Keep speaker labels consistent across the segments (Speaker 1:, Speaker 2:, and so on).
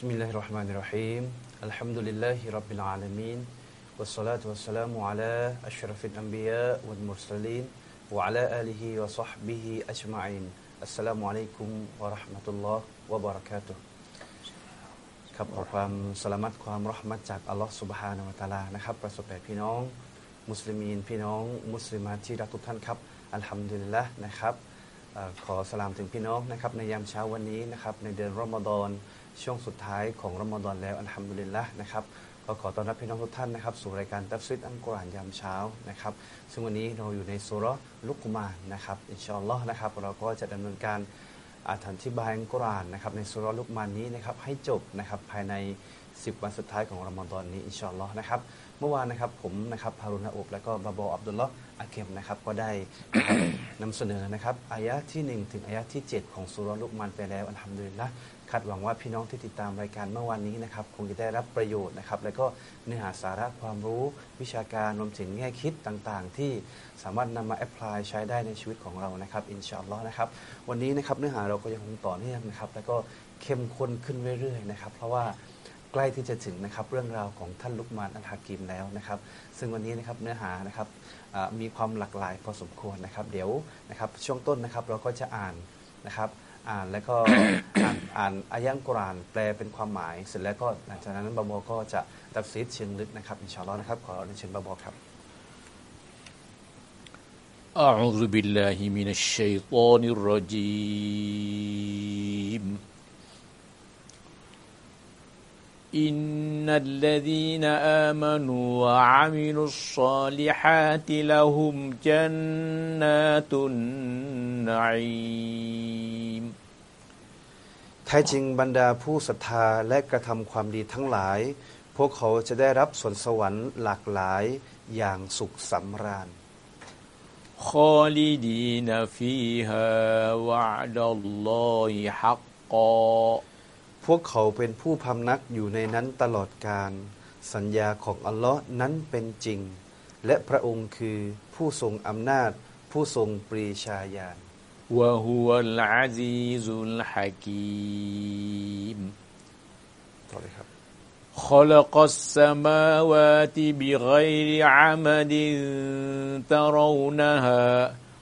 Speaker 1: بسم الله الرحمن الرحيم الحمد لله رب العالمين والصلاة والسلام على أشرف الأنبياء والمرسلين وعلى آله وصحبه أجمعين السلام عليكم ورحمة الله وبركاته ครับขอความสลามัตความรหมัดจากอัลลอฮฺสุบฮานาวะตะอาลานะครับ ประสบแด่พี่น้อง มุสลิมีน พี่น้องมุสลิมาที่รักทุกท่านครับ อัลฮัมดุลิลละนะครับเอ่อขอสลามถึงพี่น้องนะครับในยามเช้าวันนี้นะครับในเดือนรอมฎอน ช่วงสุดท้ายของรอมฎอนแล้วالحمد للهนะครับก็ขอต้อนรับพี่น้องทุกท่านนะครับสู่รายการตัฟซีรอัลกุรอานยามเช้านะครับซึ่งวันนี้เราอยู่ในซูเราะฮฺลุกมานนะครับإن شاء اللهนะครับเราก็จะดำเนินการอธิบายอัลกุรอานนะครับในซูเราะฮฺลุกมานนี้นะครับให้จบนะครับภายใน 10 วันสุดท้ายของรอมฎอนนี้إن شاء اللهนะครับเมื่อวานนะครับผมนะครับฮารุณาอบและก็บาบออับดุลลอฮ์อาเคมนะครับก็ได้นะครับนำเสนอนะครับอายะที่ 1 ถึงอายะที่ 7 ของสุรลุกมานไปแล้วอัลฮัมดุลิลละ คาดหวังว่าพี่น้องที่ติดตามรายการเมื่อวานนี้นะครับคงจะได้รับประโยชน์นะครับ แล้วก็เนื้อหาสาระความรู้วิชาการรวมถึงแง่คิดต่างๆ ที่สามารถนำมาแอพพลายใช้ได้ในชีวิตของเรานะครับอินชาอัลลอฮ์นะครับวันนี้นะครับเนื้อหาเราก็ยังคงต่อเนื่องนะครับ แล้วก็เข้มข้นขึ้นเรื่อยๆนะครับเพราะว่าใกล้ที่จะถึงนะครับเรื่องราวของท่านลุกมานอัลฮากิมแล้วนะครับ ซึ่งวันนี้นะครับเนื้อหานะครับมีความหลากหลายพอสมควรนะครับ เดี๋ยวนะครับช่วงต้นนะครับเราก็จะอ่านนะครับ อ่านแล้วก็ อ่านอ่านอายะห์อัลกุรอานแปลเป็นความหมาย เสร็จแล้วก็หลังจากนั้นบาบอก็จะตัดซีดเชิงลึกนะครับอินชาอัลลอฮ์นะครับขอเรียนเชิญบาบอครับ
Speaker 2: أعوذ بالله من الشيطان الرجيم إن الذين آمنوا وعملوا الصالحات لهم جنات النعيم
Speaker 1: แท้จริงบรรดาผู้ศรัทธาและกระทำความดีทั้งหลาย พวกเขาจะได้รับสวนสวรรค์หลากหลายอย่างสุขสำราญ
Speaker 2: خالدين فيها وعد الله حقا
Speaker 1: พวกเขาเป็นผู้พำนักอยู่ในนั้นตลอดกาลสัญญาของอัลลอฮ์นั้นเป็นจริง และพระองค์คือผู้ทรงอำนาจ ผู้ทรงปรีชาญาณ
Speaker 2: وهو العزيز الحكيم
Speaker 1: ต่อเลยครับ
Speaker 2: خلق السماوات بغير عمد ترونها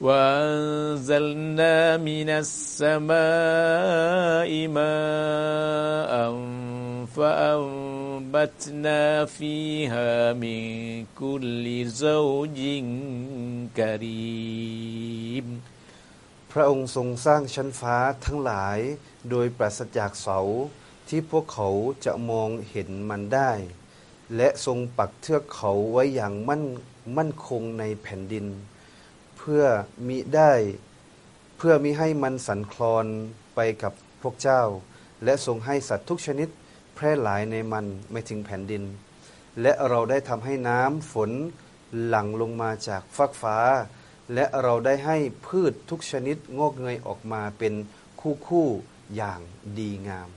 Speaker 2: وأنزلنا من السماء ماء فأنبتنا فيها من كل زوج كريم
Speaker 1: พระองค์ทรงสร้างชั้นฟ้าทั้งหลาย โดยปราศจากเสาที่พวกเขาจะมองเห็นมันได้ และทรงปักเทือกเขาไว้อย่างมั่นมั่นคงในแผ่นดิน เ พื่อมิได้ เพื่อมิให้มันสันคลอนไปกับพวกเจ้า และทรงให้สัตว์ทุกชนิดแพร่หลายในมันไม่ถึงแผ่นดิน และเราได้ทำให้น้ำฝนหลั่งลงมาจากฟากฟ้า และเราได้ให้พืชทุกชนิดงอกเงยออกมาเป็นคู่คู่ๆอย่างดีงาม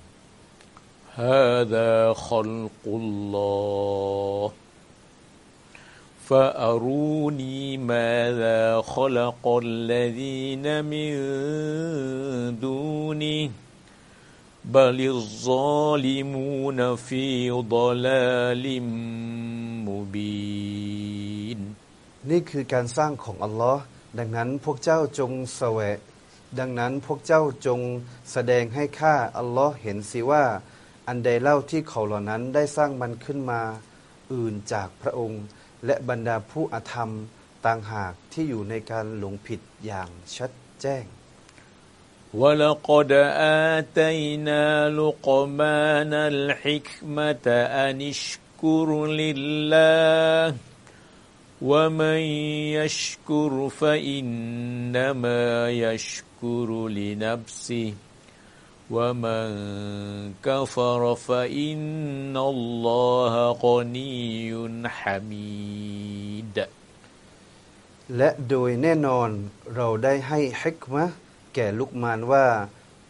Speaker 2: هذا خلق الله فأروني ماذا خلق الذين من دونه بل الظالمون في ضلال مبين
Speaker 1: นี่คือการสร้างของอัลลอฮ์ดังนั้นพวกเจ้าจงแสวะดังนั้นพวกเจ้าจงแสดงให้ข้าอัลลอฮ์เห็นสิว่า อันใดเล่าที่เขาเหล่านั้นได้สร้างมันขึ้นมาอื่นจากพระองค์ และบรรดาผู้อาธรรมต่างหากที่อยู่ในการหลงผิดอย่างชัดแจ้ง
Speaker 2: ولقد آتينا لقمان الحكمة أن اشكر لله ومن يشكر فإنما يشكر لنفسه ومن كفر فإن الله غني حميد
Speaker 1: และโดยแน่นอนเราได้ให้ฮิกมะห์แก่ลุกมานว่า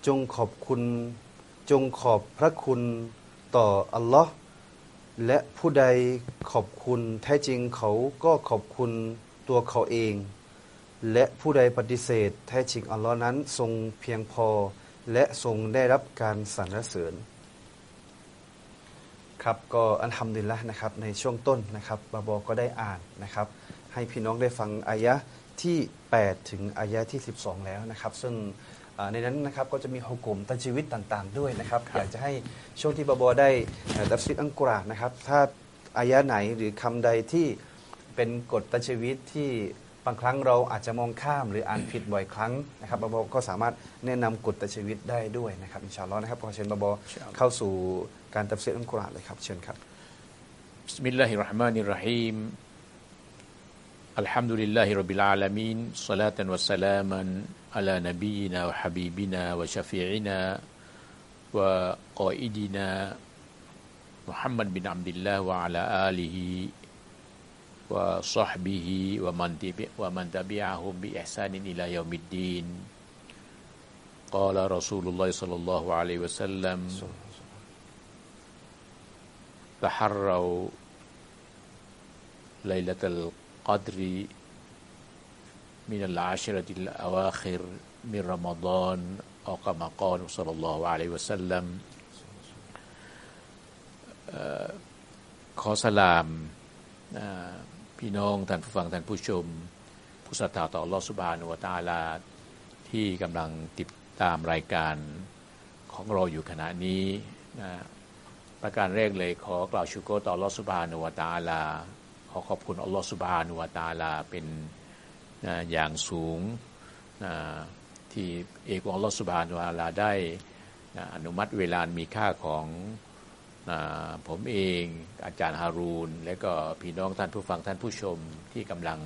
Speaker 1: จงขอบคุณจงขอบพระคุณต่ออัลลอฮ์และผู้ใดขอบคุณแท้จริงเขาก็ขอบคุณตัวเขาเอง และผู้ใดปฏิเสธ แท้จริงอัลลอฮ์นั้นทรงเพียงพอ และทรงได้รับการสรรเสริญ ครับก็อันทำดินละนะครับในช่วงต้นนะครับบาบอก็ได้อ่านนะครับ ให้พี่น้องได้ฟังอายะที่ 8 ถึงอายะที่ 12 แล้วนะครับ ซึ่งอ่าในนั้นนะครับก็จะมีฮุกกลมตันชีวิตต่างๆ ด้วยนะครับ อยากจะให้ช่วงที่บาบอได้เอ่อตัฟซิดอังกุรอานนะครับ ถ้าอายะไหนหรือคำใดที่เป็นกฎตันชีวิตที่ บางครั้งเราอาจจะมองข้ามหรืออ่านผิดบ่อยครั้งนะครับบาบอก็สามารถแนะนำกฎตันชีวิตได้ด้วยนะครับอินชาอัลลอฮ์นะครับขอเชิญบาบอเข้าสู่การตัฟซิดอังกุรอานเลยครับเชิญครับ
Speaker 2: بسم الله الرحمن الرحيم الحمد لله رب العالمين صلاة وسلاما على نبينا وحبيبنا وشفيعنا وقائدنا محمد بن عبد الله وعلى آله وصحبه ومن تبع ومن تبعهم بإحسان إلى يوم الدين قال رسول الله صلى الله عليه وسلم تحروا ليلة القدر من العشرة الأواخر من رمضان أو كما قال صلى الله عليه وسلم เอ่อขอสลามอ่า พี่น้องท่านผู้ฟังท่านผู้ชม ผู้ศรัทธาต่อลอสุบานุวตาลา ที่กำลังติดตามรายการของเราอยู่ขณะนี้นะประการแรกเลยขอกล่าวชูโกต่อลอสุบานุวตาลา ขอขอบคุณอัลลอฮฺสุบานุวตาลาเป็นนะอย่างสูงนะที่เอกองลอสุบานุวตาลาได้นะอนุมัติเวลามีค่าของ ผมเองอาจารย์ฮารูน และก็พี่น้องท่านผู้ฟังท่านผู้ชมที่กำลัง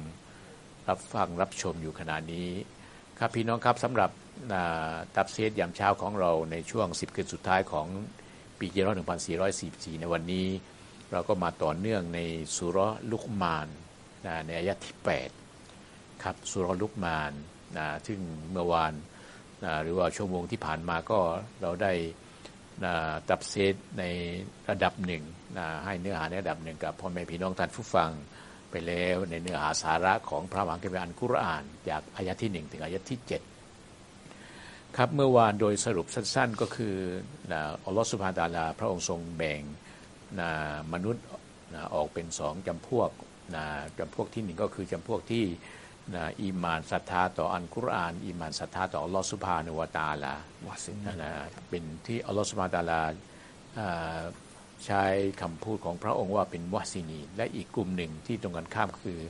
Speaker 2: รับฟังรับชมอยู่ขณะนี้ ครับพี่น้องครับสำหรับตับเซตยามเช้าของเราในช่วง 10 คืนสุดท้ายของปีกิโล1444 ในวันนี้ เราก็มาต่อเนื่องในสุรลุกมานในอายะที่ 8 ครับสุรลุกมานซึ่งเมื่อวานหรือว่าชั่วโมงที่ผ่านมาก็เราได้ ตับเซตในระดับหนึ่งให้เนื้อหาในระดับหนึ่งกับพ่อแม่พี่น้องท่านผู้ฟังไปแล้วในเนื้อหาสาระของพระมหาคัมภีร์อันกุรอาน จากอายะที่1ถึงอายะที่7ครับเมื่อวานโดยสรุปสั้นๆก็คืออัลลอฮฺสุบฮานตาลาพระองค์ทรงแบ่งมนุษย์ออกเป็นสองจำพวกจำพวกที่หนึ่งก็คือจำพวกที่ นะอีมานศรัทธาต่ออันกุรอานอีมานศรัทธาต่ออัลลอฮฺสุบฮานุวะตะอาลา
Speaker 1: วาสิน
Speaker 2: นะเป็นที่อัลลอฮฺสุบฮานะฮูวะตะอาลาอ่าใช้คำพูดของพระองค์ว่าเป็นวาซินี และอีกกลุ่มหนึ่งที่ตรงกันข้ามคือ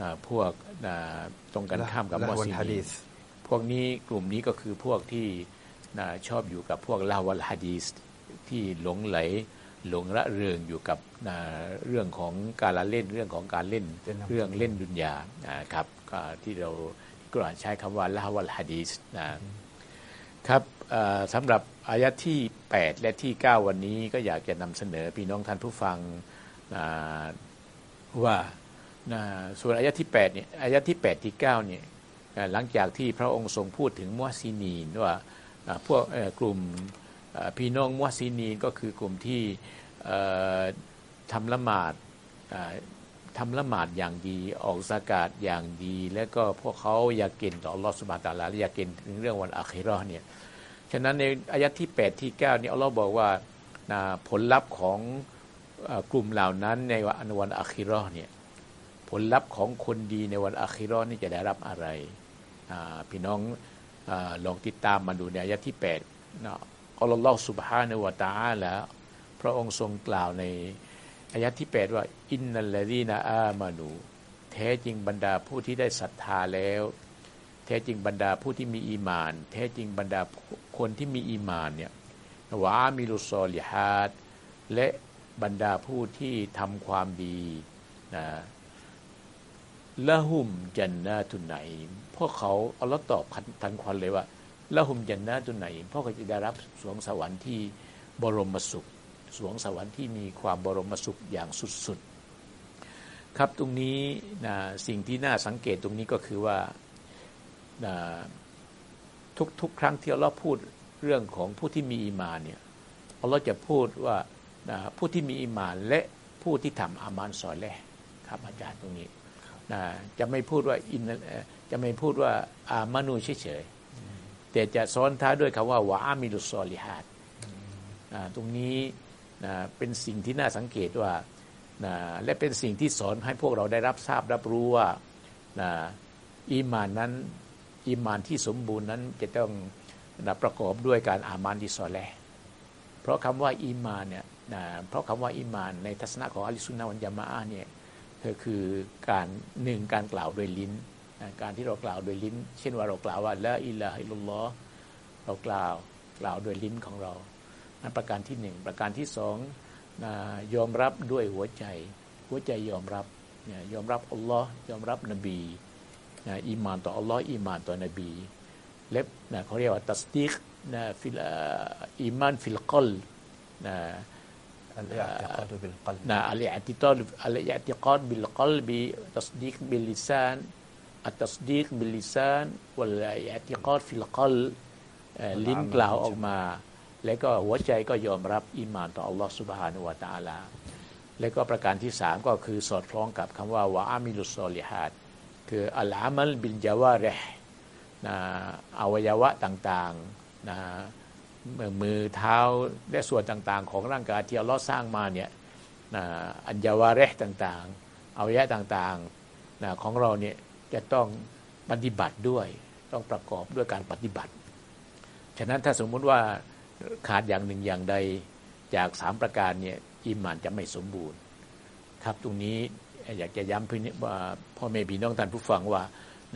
Speaker 2: อ่าพวกอ่าตรงกันข้ามกับ
Speaker 1: ละ
Speaker 2: วา
Speaker 1: วัน
Speaker 2: ซิ
Speaker 1: ฮะ
Speaker 2: นี
Speaker 1: ดีษ
Speaker 2: พวกนี้กลุ่มนี้ก็คือพวกที่นะชอบอยู่กับพวกลาวัลฮะดีสที่หลงไหล หลงระเริงอยู่กับเรื่องของการละเล่นเรื่องของการเล่น
Speaker 1: เรื่
Speaker 2: องเล่นดุนยาครับที่เรากุรอานใช้คำว่า لهو الحديثนะครับสำหรับอายะที่ 8 และที่ 9 วันนี้ก็อยากจะนำเสนอพี่น้องท่านผู้ฟังว่าส่วนอายะที่8เนี่ยอายะที่ 8 ที่9เนี่ยหลังจากที่พระองค์ทรงพูดถึงمحسنينว่าพวกกลุ่ม พี่น้องمحسنينก็คือกลุ่มที่ทำละหมาดทำละหมาดอย่างดีออกสากาศอย่างดี แล้วก็พวกเขาอยากเกณฑ์ต่ออัลลอฮฺสุบานตาลาและอยากเกณฑ์ถึงเรื่องวันอาคิราะห์เนี่ยฉะนั้นในอายะที่ 8 ที่ 9 นี่อัลลอฮ์บอกว่าผลลัพธ์ของอกลุ่มเหล่านั้นในวันวันอาคิราะห์เนี่ยผลลัพธ์ของคนดีในวันอาคิราะห์นี่จะได้รับอะไรพี่น้องอลองติดตามมาดูในอายะที่8นาะ อัลลอฮ์สุบฮานวะตะอาลาพระองค์ทรงกล่าวในอายะที่ 8 ว่าอินนัลลดีนาอามานูแท้จริงบรรดาผู้ที่ได้ศรัทธาแล้ว แท้จริงบรรดาผู้ที่มีอีมาน แท้จริงบรรดาคนที่มีอีมานเนี่ยวามิลุซอลิฮัดและบรรดาผู้ที่ทำความดีนะละหุมจันนาตุนไหนพวกเขาเอาละตอบทันควันเลยว่า ละหุมจันนาตุนไหนพวกเขาจะได้รับสวงสวรรค์ที่บรมสุข สวงสวรรค์ที่มีความบรมสุขอย่างสุดๆ ครับตรงนี้นะสิ่งที่น่าสังเกตตรงนี้ก็คือว่านะทุกทุกครั้งที่อัลลอฮ์พูดเรื่องของผู้ที่มีอีมานเนี่ยอัลลอฮ์จะพูดว่านะผู้ที่มีอีมานและผู้ที่ทำอามานซอเลห์ครับอาจารย์ตรงนี้นะจะไม่พูดว่าอินจะไม่พูดว่าآمنوا เฉยๆ แต่จะซ้อนท้ายด้วยคำว่าوعملوا الصالحاتตรงนี้นะเป็นสิ่งที่น่าสังเกตว่านะและเป็นสิ่งที่สอนให้พวกเราได้รับทราบรับรู้ว่านะอีมานนั้นอีมานที่สมบูรณ์นั้นจะต้องนะประกอบด้วยการอามาลที่ صالحเพราะคำว่าอีมานเนี่ยนะเพราะคำว่าอีมาน ในทัศนะของأهل السنة والجماعةเนี่ยก็คือการหนึ่งการกล่าวโดยลิ้น การที่เรากล่าวโดยลิ้น เช่นว่าเรากล่าวว่าلا إله إلا اللهเรากล่าวกล่าวโดยลิ้นของเรานั่นประการที่หนึ่งประการที่สองยอมรับด้วยหัวใจ หัวใจยอมรับยอมรับอัลลอฮ์ยอมรับนบีอิมานต่ออัลลอฮ์อิมานต่อนบีเล็บเขาเรียกว่าتصديق นะ في الإيمان في القلبนะ
Speaker 1: الاعتقاد بالقلب
Speaker 2: นะ الاعتقاد الاعتقاد بالقلب بالتصديق باللسان التصديق باللسان والاعتقاد في القلب ลิ้นกล่าวออกมา และก็หัวใจก็ยอมรับอิมานต่ออัลลอฮฺ سبحانه وتعالى และก็ประการที่สามก็คือสอดคล้องกับคำว่าوعملوا الصالحات คือ العمل بالجوارح นะอวัยวะต่างๆนะมือเท้าและส่วนต่างๆ ของร่างกายที่อัลลอฮ์สร้างมาเนี่ยนะอัญญาวะเรห์ต่างๆอวัยวะต่างๆนะของเราเนี่ย จะต้องปฏิบัติด้วย ต้องประกอบด้วยการปฏิบัติ ฉะนั้นถ้าสมมุติว่าขาดอย่างหนึ่งอย่างใดจากสามประการเนี่ยอิมานจะไม่สมบูรณ์ ครับตรงนี้อยากจะย้ำพี่ว่าพ่อแม่พี่น้องท่านผู้ฟังว่า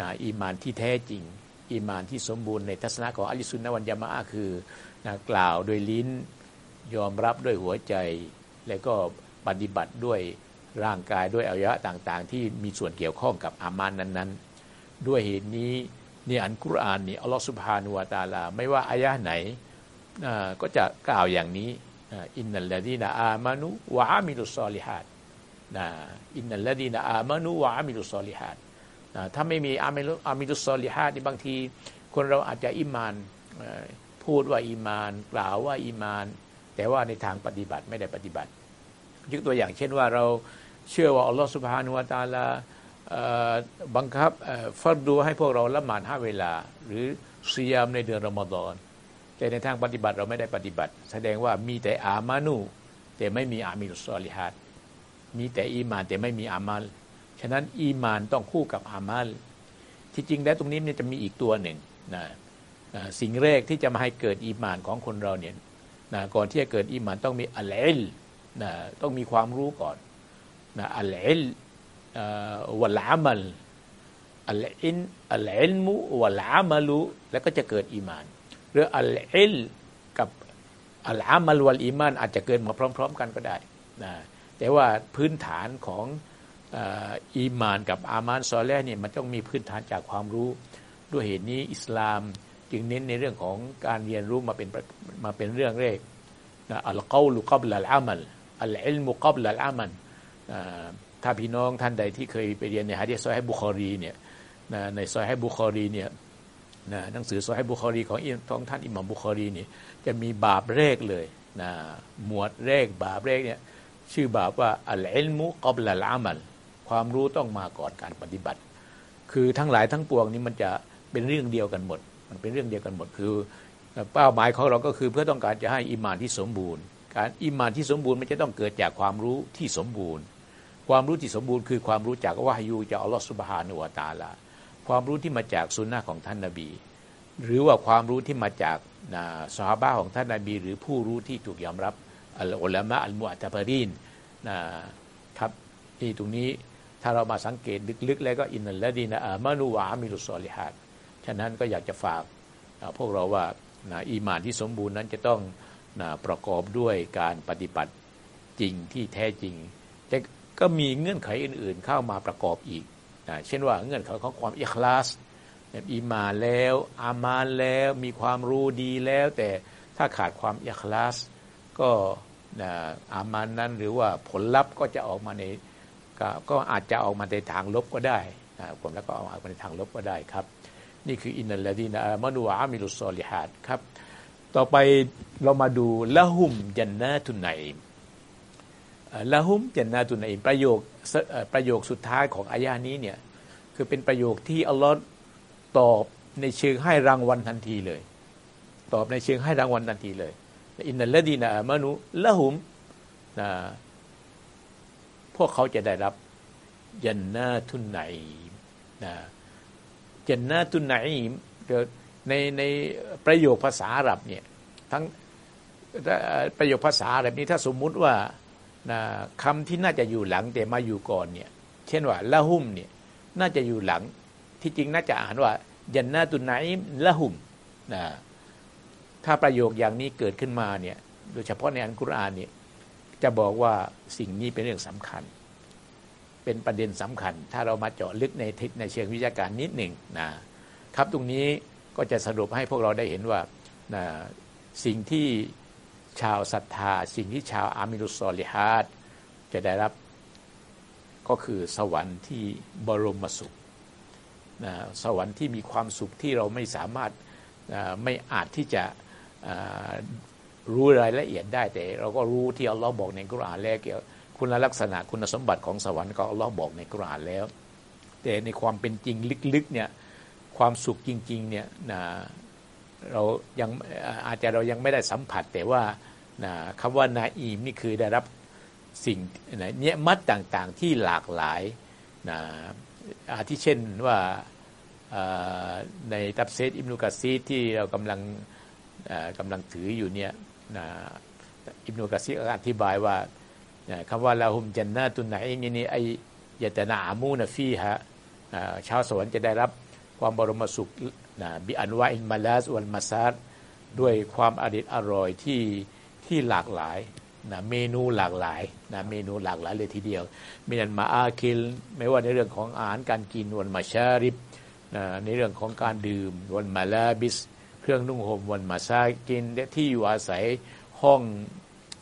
Speaker 2: นะอีมานที่แท้จริงอีมานที่สมบูรณ์ในทัศนะของอัลิสุนนวันยามะคือนะกล่าวโดยลิ้นยอมรับด้วยหัวใจ และก็ปฏิบัติด้วย ร่างกายด้วยอวัยวะต่างๆ ที่มีส่วนเกี่ยวข้องกับอามานนั้นๆ ด้วยเหตุนี้เนี่ยอันกุรอานนี่อัลลอฮฺสุบฮานุวาตาลา ไม่ว่าอายะไหนก็จะกล่าวอย่างนี้อินนัลลดีนาอามานุوعملوا الصالحات นะ إن الذين آمنوا وعملوا الصالحات ถ้าไม่มี عملوا عملوا الصالحات นี่บางที คนเราอาจจะอิมานพูดว่าอีมาน กล่าวว่าอีมาน แต่ว่าในทางปฏิบัติไม่ได้ปฏิบัติยกตัวอย่างเช่นว่าเรา เชื่อว่าอัลลอฮฺ سبحانه وتعالى บังคับ فرض ให้พวกเราละหมาดห้าเวลา หรือ صيام ในเดือนรอมฎอนแต่ในทางปฏิบัติเราไม่ได้ปฏิบัติ แสดงว่ามีแต่อามานูแต่ไม่มีอามิลุสซอลิฮัดมีแต่อีมานแต่ไม่มีอามัลฉะนั้นอีมานต้องคู่กับอามัลที่จริงแล้วตรงนี้เนี่ยจะมีอีกตัวหนึ่งนะสิ่งแรกที่จะมาให้เกิดอีมานของคนเราเนี่ยนะก่อนที่จะเกิดอีมานต้องมีอัลลนะต้องมีความรู้ก่อน นะอัลลวัลอามัลالعلم العلم والعمل แล้วก็จะเกิดอีมานหรือ العلم กับ العمل والإيمان อาจจะเกิดมาพร้อม ๆ กันก็ได้นะแต่ว่าพื้นฐานของอีมานกับعمل صالح เนี่ยมันต้องมีพื้นฐานจากความรู้ ด้วยเหตุนี้อิสลามจึงเน้นในเรื่องของการเรียนรู้มาเป็นมาเป็นเรื่องแรกนะ القول قبل العمل العلم قبل العمل ถ้าพี่น้องท่านใดที่เคยไปเรียนในฮะดีซอยให้บุคอรีเนี่ยในซอยให้บุคอรีเนี่ยนะหนังสือซอยให้บุคอรีของท้องท่านอิหมัมบุคอรีนี่จะมี باب แรกเลยนะหมวดแรก باب แรกเนี่ยชื่อ باب ว่า العلم قبل العمل ความรู้ต้องมาก่อนการปฏิบัติ คือทั้งหลายทั้งปวงนี้มันจะเป็นเรื่องเดียวกันหมด มันเป็นเรื่องเดียวกันหมด คือเป้าหมายของเราก็คือเพื่อต้องการจะให้อิมานที่สมบูรณ์ การอิมานที่สมบูรณ์มันจะต้องเกิดจากความรู้ที่สมบูรณ์ ความรู้ที่สมบูรณ์คือความรู้จากวาฮยูจากอัลลอฮฺสุบฮานุวาตาลาความรู้ที่มาจากสุนนะของท่านนาบี หรือว่าความรู้ที่มาจากสฮาบะของท่านนาบี หรือผู้รู้ที่ถูกยอมรับอัลอุลามะอัลมุอัตบารีนนะครับที่ตรงนี้ถ้าเรามาสังเกตลึกๆ แล้วก็อินนัลละดีนะอามานูวามิลุสอลิฮัดฉะนั้นก็อยากจะฝากพวกเราว่านะอีมานที่สมบูรณ์นั้นจะต้องนะประกอบด้วยการปฏิบัติจริงที่แท้จริง ก็มีเงื่อนไขอื่นๆ เข้ามาประกอบอีกนะเช่นว่าเงื่อนไขของความอิคลาสอีมาแล้วอามานแล้วมีความรู้ดีแล้ว แต่ถ้าขาดความอิคลาสก็นะอามานนั้นหรือว่าผลลัพธ์ก็จะออกมาในก็ก็อาจจะออกมาในทางลบก็ได้นะความรักก็ออกมาในทางลบก็ได้ครับ นี่คืออินนัลลดีนอามานูวะอามิลุสซอลิฮัดครับ ต่อไปเรามาดูละหุมจันนาตุนไนม ละหุมจันนาตุนไนมประโยคประโยคสุดท้ายของอายานี้เนี่ยคือเป็นประโยคที่อัลลอฮ์ตอบในเชิงให้รางวัลทันทีเลย ตอบในเชิงให้รางวัลทันทีเลยอินนัลละดีนอามานุละหุมนะพวกเขาจะได้รับยันนาทุนไหนนะยันนาทุนไหนในในประโยคภาษาอาหรับเนี่ยทั้งประโยคภาษาอาหรับนี้ถ้าสมมุติว่า นะคำที่น่าจะอยู่หลังแต่มาอยู่ก่อนเนี่ย เช่นว่าละหุมเนี่ยน่าจะอยู่หลังที่จริงน่าจะอ่านว่ายันนาตุนไนละหุมนะถ้าประโยคอย่างนี้เกิดขึ้นมาเนี่ยโดยเฉพาะในอันกุรอานเนี่ยจะบอกว่าสิ่งนี้เป็นเรื่องสำคัญ เป็นประเด็นสำคัญ ถ้าเรามาเจาะลึกในทิศในเชิงวิชาการนิดหนึ่งนะครับตรงนี้ก็จะสรุปให้พวกเราได้เห็นว่านะสิ่งที่ ชาวศรัทธา สิ่งที่ชาวอามิรุสซอลิฮัดจะได้รับก็คือสวรรค์ที่บรมสุขนะสวรรค์ที่มีความสุขที่เราไม่สามารถไม่อาจที่จะรู้รายละเอียดได้แต่ เราก็รู้ที่อัลลอฮ์บอกในกุรอานแล้วเกี่ยวคุณลักษณะคุณสมบัติของสวรรค์ก็อัลลอฮ์บอกในกุรอานแล้ว แต่ในความเป็นจริงลึกๆเนี่ยความสุขจริงๆเนี่ยนะ เรายังอาจจะเรายังไม่ได้สัมผัส แต่ว่าคำว่านาอีมนี่คือได้รับสิ่งเนี่ยมัดต่างๆที่หลากหลายนะอาทิเช่นว่าในตับเซตอิมนุกัซีที่เรากำลังกำลังถืออยู่เนี่ยอิบนุกะซีอธิบายว่าคำว่าลาหุมจันนาตุนไหนนี่ไอยตนาอามูนฟีฮะชาวสวรรค์จะได้รับความบรมสุข บิอันวาอินมาลาสวันมาซาดด้วยความอริดอร่อยที่ที่หลากหลายนะเมนูหลากหลายนะเมนูหลากหลายเลยทีเดียวمن المآكل ไม่ว่าในเรื่องของอาหารการกินوالمشارب นะในเรื่องของการดื่มوالملابس เครื่องนุ่งห่มوالمساكن และที่อยู่อาศัยห้อง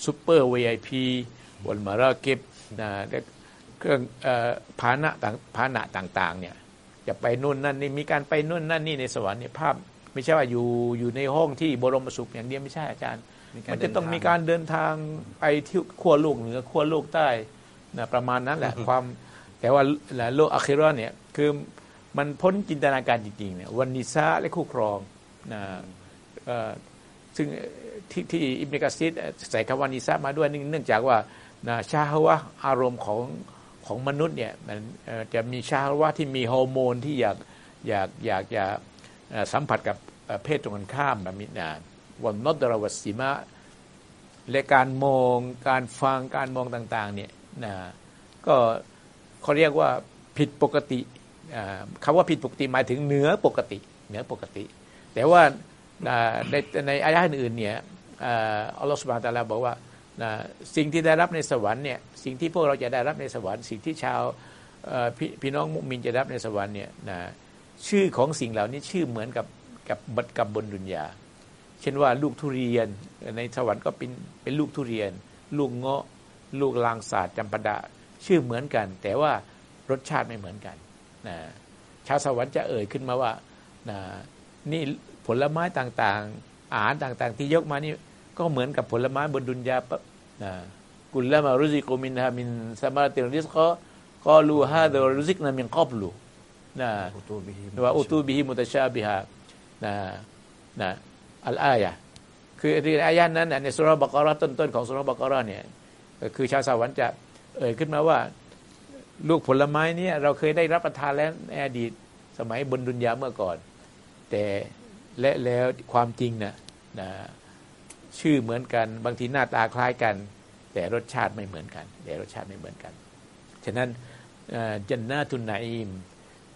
Speaker 2: ซูเปอร์วีไอพีوالمراكب นะเครื่องพาหนะต่างพาหนะต่างๆเนี่ย จะไปนู่นนั่นนี่มีการไปนู่นนั่นนี่ในสวรรค์เนี่ยภาพ ไม่ใช่ว่าอยู่อยู่ในห้องที่บรมสุขอย่างเดียวไม่ใช่อาจารย์ มันจะต้องมีการเดินทางไปที่ขั้วโลกเหนือขั้วโลกใต้นะประมาณนั้นแหละความแต่ว่าโลกอะคิรอเนี่ยคือมันพ้นจินตนาการจริงๆเนี่ยวันนิซาและคู่ครองนะซึ่งที่ที่อิบเนกาซิดใส่คำว่านิซามาด้วยเนื่องจากว่านะชาฮวะอารมณ์ของ ของมนุษย์เนี่ยมันจะมีชาฮวะที่มีฮอร์โมนที่อยากอยากอยากจะสัมผัสกับเพศตรงกันข้ามแบบนี้นะวันนอตรวัสิมะและการมองการฟังการมองต่าง ๆ เนี่ยนะก็เขาเรียกว่าผิดปกติคำว่าผิดปกติหมายถึงเหนือปกติเหนือปกติ แต่ว่าในในอายะอื่นๆเนี่ยอัลลอฮฺสุบานตะลาบอกว่า สิ่งที่ได้รับในสวรรค์เนี่ยสิ่งที่พวกเราจะได้รับในสวรรค์สิ่งที่ชาวพพี่น้องมุมินจะรับในสวรรค์เนี่ยนะชื่อของสิ่งเหล่านี้ชื่อเหมือนกับกับบัตกับบนดุนยา เช่นว่าลูกทุเรียนในสวรรค์ก็เป็นเป็นลูกทุเรียน ลูกเงาะลูกลางศาสตร์จำปาดะชื่อเหมือนกัน แต่ว่ารสชาติไม่เหมือนกันนะชาวสวรรค์จะเอ่ยขึ้นมาว่านะนี่ผลไม้ต่างๆ อาหารต่างๆ ที่ยกมานี่ ก็เหมือนกับผลไม้บนดุนยาปะนะกุลละมารุซิกุมินฮามินสมาติริสก็ก็ลูฮาดรุซิกนามินกอบลูนะว่าอุตูบิฮิมุตชาบิฮานะนะอัลอายะคือในอายะนั้นในสุรบกรอต้นๆของสุรบกรอเนี่ยคือชาวสวรรค์จะเอ่ยขึ้นมาว่า ลูกผลไม้นี้เราเคยได้รับประทานแล้วในอดีตสมัยบนดุนยาเมื่อก่อน แต่และแล้วความจริงนะนะ ชื่อเหมือนกัน บางทีหน้าตาคล้ายกัน แต่รสชาติไม่เหมือนกัน แต่รสชาติไม่เหมือนกัน ฉะนั้นจันนาตุนนาอิม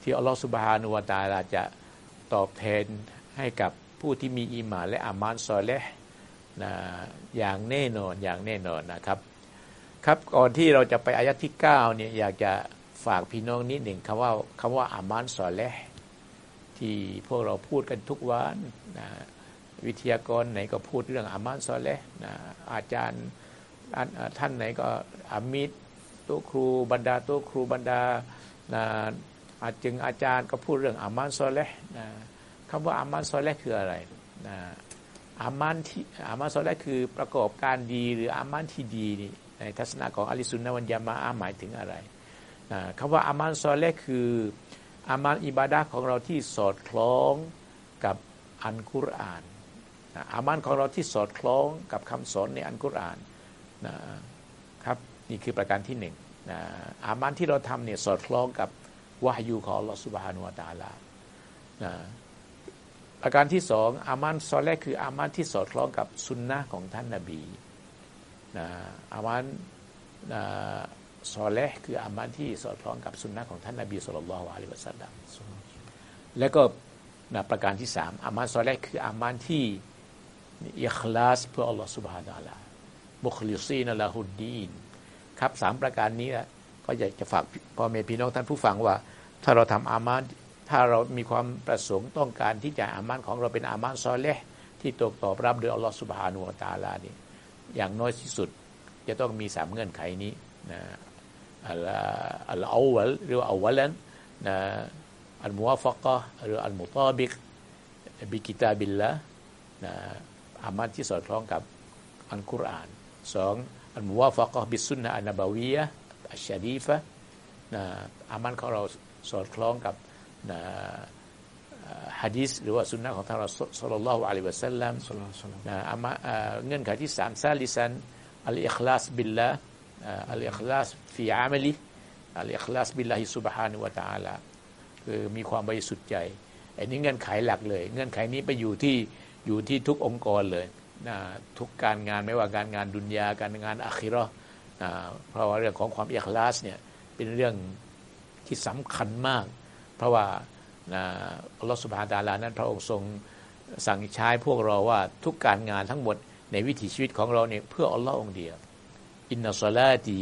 Speaker 2: ที่อัลลอฮฺสุบฮานุวาตาลาจะตอบแทนให้กับผู้ที่มีอีมานและอามานซอเลห์นะอย่างแน่นอนอย่างแน่นอนนะครับครับก่อนที่เราจะไปอายะที่9เนี่ยอยากจะฝากพี่น้องนิดหนึ่งคำว่าคำว่าอามานซอเลห์ที่พวกเราพูดกันทุกวันนะ วิทยากรไหนก็พูดเรื่องอามานซอเลนะอาจารย์ท่านไหนก็อามิดต๊ะครูบรรดาต๊ะครูบรรดานะอาจึงอาจารย์ก็พูดเรื่องอามันซอเลนะคำว่าอามันซอเลคืออะไรนะอามันที่อามันซอเลคือประกอบการดีหรืออามันที่ดีนี่ในทัศนะของอลิสุนนวันยามะอาหมายถึงอะไรนะคำว่าอามันซอเลคืออามันอิบาดะของเราที่สอดคล้องกับอันกุรอาน นะอามันของเราที่สอดคล้องกับคำสอนในอันกุรอานนะครับนี่คือประการที่หนึ่งนะอามันที่เราทำเนี่ยสอดคล้องกับวาฮยูของอัลลอฮฺสุบฮานุวะตาลานะประการที่สองอามันซอลแรกคืออามันที่สอดคล้องกับสุนนะของท่านนาบีนะอามันนะซอลแรกคืออามันที่สอดคล้องกับสุนนะของท่านนาบีสุลต่านละฮ์อะลัยวะสัลลัมแล้วก็นะประการที่สามอามันซอลแรกคืออามันที่ อิคลาสเพื่ออัลลอฮฺสุบฮานาลามุคลิซีนละฮุดดีนครับสามประการนี้นะก็อยากจะฝากพ่อแม่พี่น้องท่านผู้ฟังว่า ถ้าเราทำอามันถ้าเรามีความประสงค์ต้องการที่จะอามันของเราเป็นอามันซอเลห์ที่ตกตอบรับโดยอัลลอฮฺสุบฮานุตาลานี่อย่างน้อยที่สุดจะต้องมีสามเงื่อนไขนี้นะอัลอัลอวัลหรืออัลวัลันนะอัลมุวาฟักะหรืออัลมุตาบิกบิกิตาบิลละนะ อามันที่สอดคล้องกับอัลกุรอานสองอัลมุวาฟักะบิสุนนะอันนบาวียะอัชชารีฟะนะอามันของเราสอดคล้องกับนะฮะดีษหรือว่าสุนนะของท่าน رسول صلى الله عليه وسلم นะอามาเงื่อนไขที่สามثالثا الإخلاص بالله الإخلاص في العمل الإخلاص بالله سبحانه وتعالى คือมีความบริสุทธิ์ใจอันนี้เงื่อนไขหลักเลย เงื่อนไขนี้ไปอยู่ที่ อยู่ที่ทุกองค์กรเลยนะทุกการงานไม่ว่าการงาน دنيا การงาน آخرة นะเพราะว่าเรื่องของความ إخلاص เนี่ยเป็นเรื่องที่สำคัญมาก เพราะว่าอัลลอฮฺ سبحانه وتعالى นั้น พระองค์ทรงสั่งใช้พวกเราว่าทุกการงานทั้งหมดในวิถีชีวิตของเราเนี่ยเพื่ออัลลอฮ์องเดียวอินนัสลาตี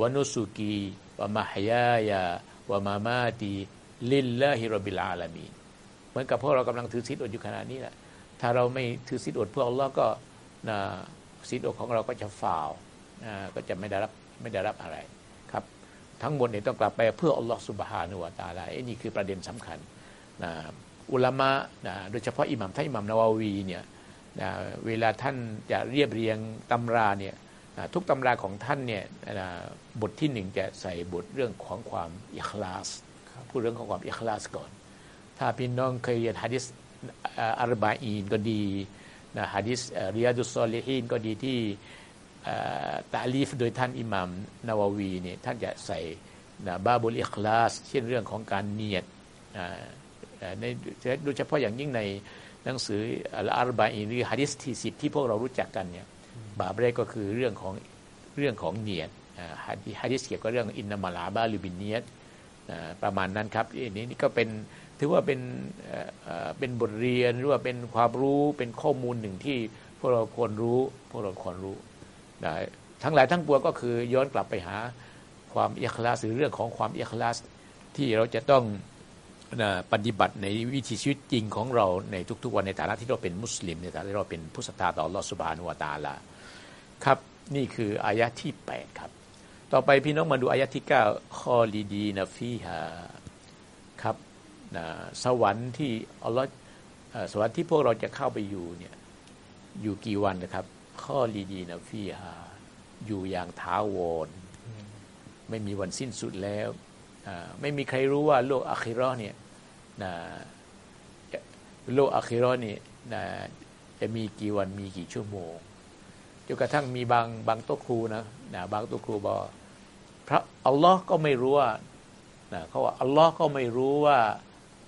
Speaker 2: วานุสุกีวะมาฮยายาวะมามาตีลิลลาฮิรบิลอาลามีเหมือนกับพวกเรากำลังถือศีลอดอยู่ขณะนี้แหละ ถ้าเราไม่ถือศีลอดเพื่ออัลลอฮ์ก็ศีลอดของเราก็จะฝ่าวก็จะไม่ได้รับไม่ได้รับอะไรครับ ทั้งหมดเนี่ยต้องกลับไปเพื่ออัลลอฮ์สุบฮานุวะตาลาไอ้นี่คือประเด็นสำคัญนะอุลามะนะโดยเฉพาะอิหมัมท่านอิหมัมนาวาวีเนี่ยนะเวลาท่านจะเรียบเรียงตำราเนี่ยนะทุกตำราของท่านเนี่ยนะบทที่หนึ่งจะใส่บทเรื่องของความอิคลาสพูดเรื่องของความอิคลาสก่อน ถ้าพี่น้องเคยเรียนฮะดิษ อารบาอีนก็ดีนะฮะดิษเรียดุสซอลิฮีนก็ดีที่ตาลีฟโดยท่านอิหมัมนาวาวีเนี่ยท่านจะใส่นะบาบุลอิคลาส เช่นเรื่องของการเนียดในโดยเฉพาะอย่างยิ่งในหนังสืออัลอารบาอีหรือฮะดิษที่สิบที่พวกเรารู้จักกันเนี่ยบาบแรกก็คือเรื่องของเรื่องของเนียดฮะดิษเกี่ยวกับเรื่องอินนามาลาบาหรือบินเนียดประมาณนั้นครับอันนี้นี่ก็เป็น ถือว่าเป็นเป็นบทเรียนหรือว่าเป็นความรู้เป็นข้อมูลหนึ่งที่พวกเราควรรู้พวกเราควรรู้ทั้งหลายทั้งปวงก็คือย้อนกลับไปหาความเอกลาสหรือเรื่องของความเอกลาสที่เราจะต้องปฏิบัติในวิถีชีวิตจริงของเราในทุก ๆ วันในฐานะที่เราเป็นมุสลิมในฐานะที่เราเป็นผู้ศรัทธาต่อลอสุบานุวาตาลาครับนี่คืออายะที่ 8 ครับ ต่อไปพี่น้องมาดูอายะที่ 9 คอลีดีนฟีฮาครับ สวรรค์ที่อัลลอฮ์สวรรค์ที่พวกเราจะเข้าไปอยู่เนี่ยอยู่กี่วันนะครับ ข้อลีดีนฟีฮาอยู่อย่างท้าวรไม่มีวันสิ้นสุดแล้วไม่มีใครรู้ว่าโลกอาคิรอเนี่ยโลกอาคิรอนี่นะจะมีกี่วันมีกี่ชั่วโมงจนกระทั่งมีบางบางโต๊ะครูนะนะบางโต๊ะครูบอกพระอัลลอฮ์ก็ไม่รู้ว่านะเขาว่าอัลลอฮ์ก็ไม่รู้ว่า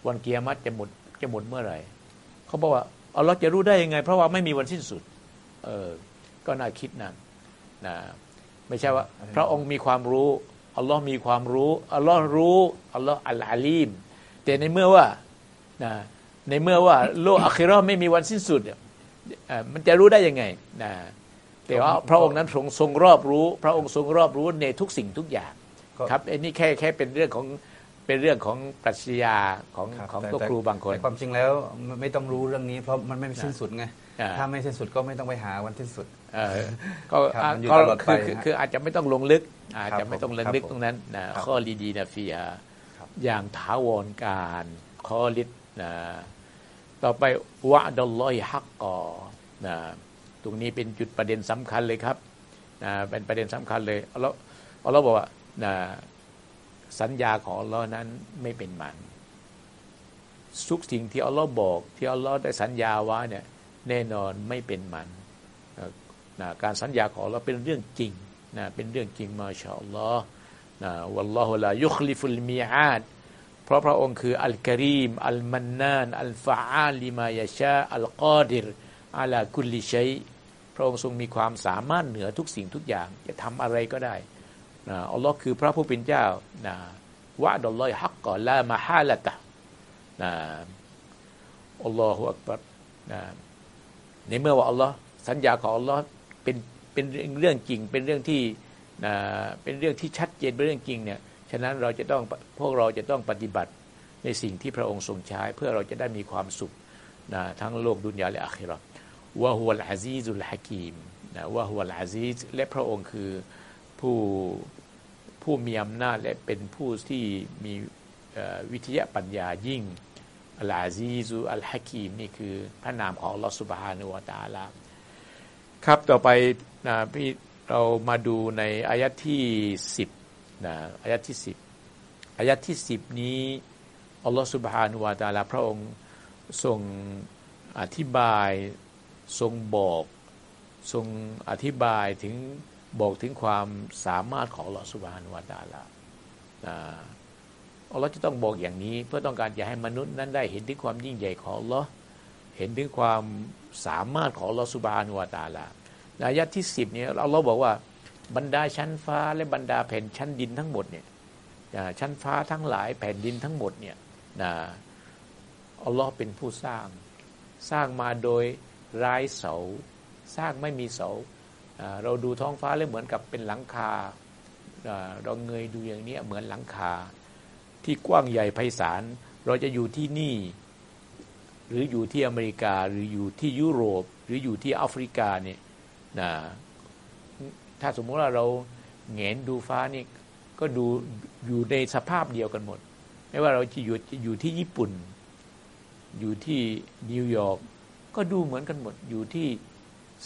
Speaker 2: วันเกียรติจะหมดจะหมดเมื่อไหร่เขาบอกว่าอัลลอฮ์จะรู้ได้ยังไง เพราะว่าไม่มีวันสิ้นสุด เออ ก็น่าคิดนะนะไม่ใช่ว่า พระองค์มีความรู้อัลลอฮ์มีความรู้อัลลอฮ์รู้อัลลอฮ์อัลอาลีม แต่ในเมื่อว่านะในเมื่อว่าโลกอัคราไม่มีวันสิ้นสุดมันจะรู้ได้ยังไงนะแต่ว่าพระองค์นั้นทรงทรงรอบรู้ พระองค์ทรงรอบรู้ในทุกสิ่งทุกอย่าง ครับไอ้นี่แค่แค่เป็นเรื่องของ เป็นเรื่องของปรัชญาของของตัวครูบางคน
Speaker 1: แต่ความจริงแล้วไม่ต้องรู้เรื่องนี้เพราะมันไม่สิ้นสุดไง
Speaker 2: อ่า
Speaker 1: ถ้าไม่สิ้นสุดก็ไม่ต้องไปหาวันสิ้นสุด
Speaker 2: เออก็
Speaker 1: ครับ
Speaker 2: อะ
Speaker 1: มันอยู่
Speaker 2: ก็
Speaker 1: ตลอด
Speaker 2: คือ
Speaker 1: ไป
Speaker 2: คือ
Speaker 1: ฮะ
Speaker 2: คืออาจจะไม่ต้องลงลึก อาจ
Speaker 1: ครับ
Speaker 2: จะไม่ต้องลง
Speaker 1: ผม
Speaker 2: ลึก
Speaker 1: ครับ
Speaker 2: ตรงนั้นนะครับข้อดีๆนะฟีฮา
Speaker 1: ครับ
Speaker 2: อย่างถาวรการข้อลิดนะต่อไปวะดัลลอฮิฮักกอนะตรงนี้เป็นจุดประเด็นสำคัญเลยครับนะเป็นประเด็นสำคัญเลยอัลลอฮ์อัลลอฮ์บอกว่านะ สัญญาของอัลลอฮ์นั้นไม่เป็นมันทุกสิ่งที่อัลลอฮ์บอกที่อัลลอฮ์ได้สัญญาไว้เนี่ยแน่นอนไม่เป็นมันนะการสัญญาของเราเป็นเรื่องจริงนะเป็นเรื่องจริงมาชาอัลลอฮ์นะวัลลอฮุลายุคลิฟุลมีอาดเพราะพระองค์คืออัลกรีมอัลมันนานอัลฟาอาลิมายาชาอัลกอดิรอาลาคุลิชัยพระองค์ทรงมีความสามารถเหนือทุกสิ่งทุกอย่าง จะทำอะไรก็ได้ นะอัลลอฮ์คือพระผู้เป็นเจ้านะวะดัลลอฮิฮักก่อนลามาฮาละตะนะอัลลอฮฺอักบัรนะในเมื่อว่าอัลลอฮ์สัญญาของอัลลอฮ์เป็นเป็นเรื่องจริง เป็นเรื่องที่นะเป็นเรื่องที่ชัดเจนเป็นเรื่องจริงเนี่ยฉะนั้นเราจะต้องพวกเราจะต้องปฏิบัติในสิ่งที่พระองค์ทรงใช้ เพื่อเราจะได้มีความสุขนะทั้งโลกดุนยาและอาคิราะห์วะฮุวัลอาซีซุลฮะกีมนะวะฮุวัลอาซีซและพระองค์คือผู้ ผู้มีอำนาจและเป็นผู้ที่มีวิทยาปัญญายิ่งอัลอาซีซุอัลฮะกีมนี่คือพระนามของอัลลอฮฺสุบฮานุวะตาลาครับต่อไปนะพี่เรามาดูในอายะที่สิบนะอายะที่สิบอายะที่สิบนี้อัลลอฮฺสุบฮานุวะตาลาพระองค์ทรงอธิบายทรงบอก ทรงอธิบายถึง บอกถึงความสามารถของลอสุบานวะตาลานะอัลลอฮ์จะต้องบอกอย่างนี้ เพื่อต้องการจะให้มนุษย์นั้นได้เห็นถึงความยิ่งใหญ่ของอัลลอฮ์เห็นถึงความสามารถของลอสุบานวาตาลาในอายะที่สิบเนี่ยอัลลอฮ์บอกว่าบรรดาชั้นฟ้าและบรรดาแผ่นชั้นดินทั้งหมดเนี่ยชั้นฟ้าทั้งหลายแผ่นดินทั้งหมดเนี่ยนะอัลลอฮ์เป็นผู้สร้าง สร้างมาโดยไร้เสา สร้างไม่มีเสา เราดูท้องฟ้าแล้วเหมือนกับเป็นหลังคาเราเงยดูอย่างนี้เหมือนหลังคา ที่กว้างใหญ่ไพศาลเราจะอยู่ที่นี่ หรืออยู่ที่อเมริกาหรืออยู่ที่ยุโรป หรืออยู่ที่แอฟริกาเนี่ยนะถ้าสมมติว่าเราแหงนดูฟ้านี่ก็ดูอยู่ในสภาพเดียวกันหมด ไม่ว่าเราจะอยู่อยู่ที่ญี่ปุ่น อยู่ที่นิวยอร์กก็ดูเหมือนกันหมดอยู่ที่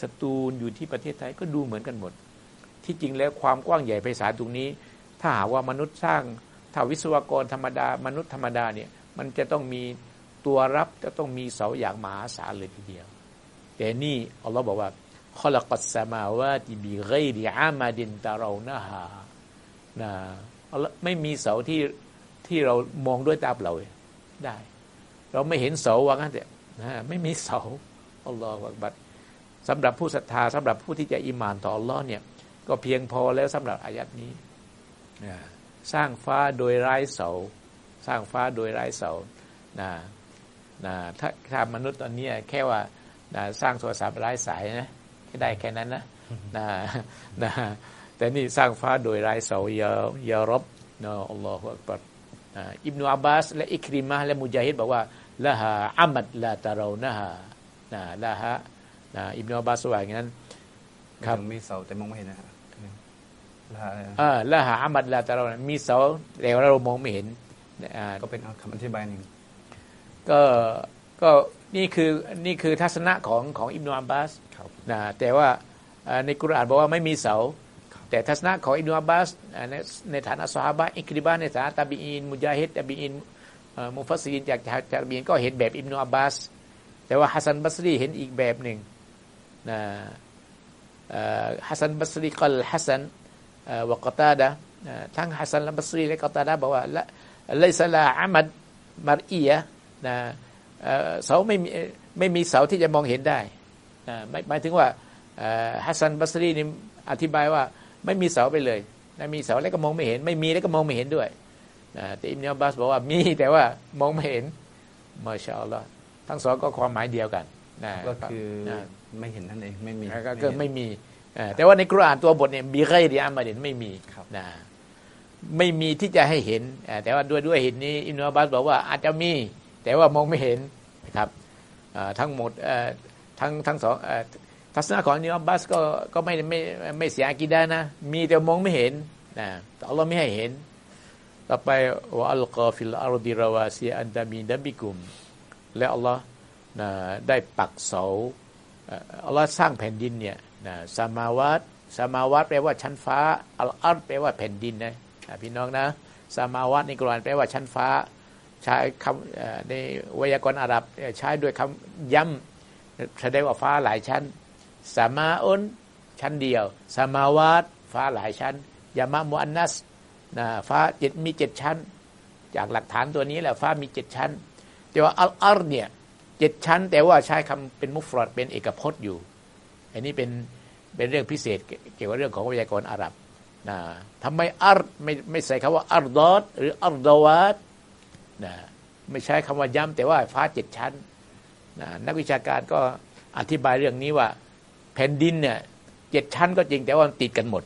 Speaker 2: สตูลอยู่ที่ประเทศไทยก็ดูเหมือนกันหมด ที่จริงแล้วความกว้างใหญ่ไพศาลตรงนี้ ถ้าหาว่ามนุษย์สร้างถ้าวิศวกรธรรมดามนุษย์ธรรมดาเนี่ยมันจะต้องมีตัวรับจะต้องมีเสาอย่างมหาศาลเลยทีเดียว แต่นี่อัลลอฮ์บอกว่าขลักัสมาวาติบิไกริอามาดินตาเรานะฮานะอัลลอฮ์ไม่มีเสาที่ที่เรามองด้วยตาเปล่าได้ เราไม่เห็นเสาว่างั้นแต่นะไม่มีเสาอัลลอฮฺบัด สำหรับผู้ศรัทธาสำหรับผู้ที่จะอิมานต่ออัลลอฮ์เนี่ยก็เพียงพอแล้วสำหรับอายัดนี้นะสร้างฟ้าโดยไร้เสา สร้างฟ้าโดยไร้เสานะนะถ้าถ้ามนุษย์ตอนนี้แค่ว่านะสร้างโทรศัพท์ไร้สายนะแค่ได้แค่นั้นนะนะนะแต่นี่สร้างฟ้าโดยไร้เสายายารบนะอัลลอฮฺอักบัรนะอิบนุอับบาส และอิคริมะและมุจาฮิดบอกว่าละฮะอามัดลาตาเรานะฮะนะละฮะ นะอิบนุอับบาสว่าอย่างนั้นครับ
Speaker 1: ยังมีเสาแต่มองไม่เห็นนะฮะลาอะไรนะ
Speaker 2: อ่าละหาอามัดลาตาเรามีเสาแต่ว่าเรามองไม่เห็นอ่า
Speaker 1: ก็เป็นคำอธิบายหนึ่ง
Speaker 2: ก็ก็นี่คือนี่คือทัศนะของของอิบนุอับบาส
Speaker 1: ครับ
Speaker 2: นะแต่ว่าอ่าในกุรอานบอกว่าไม่มีเสา
Speaker 1: ครับ
Speaker 2: แต่ทัศนะของอิบนุอับบาสอ่าในในฐานะซอฮาบะห์อิกริบะห์ในฐานะตาบีอินมุจาฮิดตาบีอินเอ่อมุฟัสซีนจากจากจากตาบีอินก็เห็นแบบอิบนุอับบาส แต่ว่าฮัสซันบัสรีเห็นอีกแบบหนึ่ง นะฮัสซันบัสรีกัลฮัสซันเอ่อوกตาดะทั้งฮัสซันและบัสรีและกตาดะบอกว่า ل ليس لها عمد مرئيةนะเสาไม่มีไม่มีเสาที่จะมองเห็นได้นะหมายถึงว่าฮัสซันบัสรีนี่อธิบายว่าไม่มีเสาไปเลยนะมีเสาแล้วก็มองไม่เห็น ไม่มีแล้วก็มองไม่เห็นด้วยนะแต่อิมนุอับบาสบอกว่ามีแต่ว่ามองไม่เห็นมาชาอัลลอฮ์ทั้งสองก็ความหมายเดียวกัน
Speaker 1: ก็คือ
Speaker 2: นะ
Speaker 1: ไม่เห็นนั่นเองไม่มี
Speaker 2: ก็ก็
Speaker 1: เห็น
Speaker 2: ไม่มีเอ่อแต่ว่าในกุรอานตัวบทเนี่ยบีไกริอามาดินไม่มี
Speaker 1: ครับ
Speaker 2: นะไม่มีที่จะให้เห็นเอ่อแต่ว่าด้วยด้วยเหตุนี้อิบนุอับบาสบอกว่าอาจจะมี แต่ว่ามองไม่เห็นนะครับเอ่อทั้งหมดเอ่อทั้งทั้งสองทัศนะของอิบนุอับบาสก็ก็ไม่ไม่ไม่เสีย عقيدة นะ มีแต่มองไม่เห็นนะแต่อัลลอฮ์ไม่ให้เห็น ต่อไป وألقى في الأرض رواسي أن تميد بكم และอัลลอฮ์ นะได้ปักเสาอัลลอฮ์สร้างแผ่นดินเนี่ยนะสามาวัตสามาวัตแปลว่าชั้นฟ้าอัลอัลแปลว่าแผ่นดินนะพี่น้องนะสามาวัตในกุรานแปลว่าชั้นฟ้า ใช้คำในไวยากรณ์อาหรับใช้ด้วยคำย้ำแสดงว่าฟ้าหลายชั้นสามาอุนชั้นเดียวสามาวาตฟ้าหลายชั้นยามามุอันนัสนะฟ้าเจ็ดมีเจ็ดชั้น จากหลักฐานตัวนี้แหละฟ้ามีเจ็ดชั้น แต่ว่าอัลอาร์เนี่ย เจ็ดชั้น แต่ว่าใช้คำเป็นมุฟรอดเป็นเอกพจน์อยู่ อันนี้เป็นเป็นเรื่องพิเศษเกี่ยวกับเรื่องของวิทยากรอาหรับนะทำไมอัลไม่ไม่ใส่คำว่าอัลดอดหรืออัลดวาตนะไม่ใช้คำว่าย้ำแต่ว่าฟ้าเจ็ดชั้นนะนักวิชาการก็อธิบายเรื่องนี้ว่า แผ่นดินเนี่ยเจ็ดชั้นก็จริงแต่ว่ามันติดกันหมด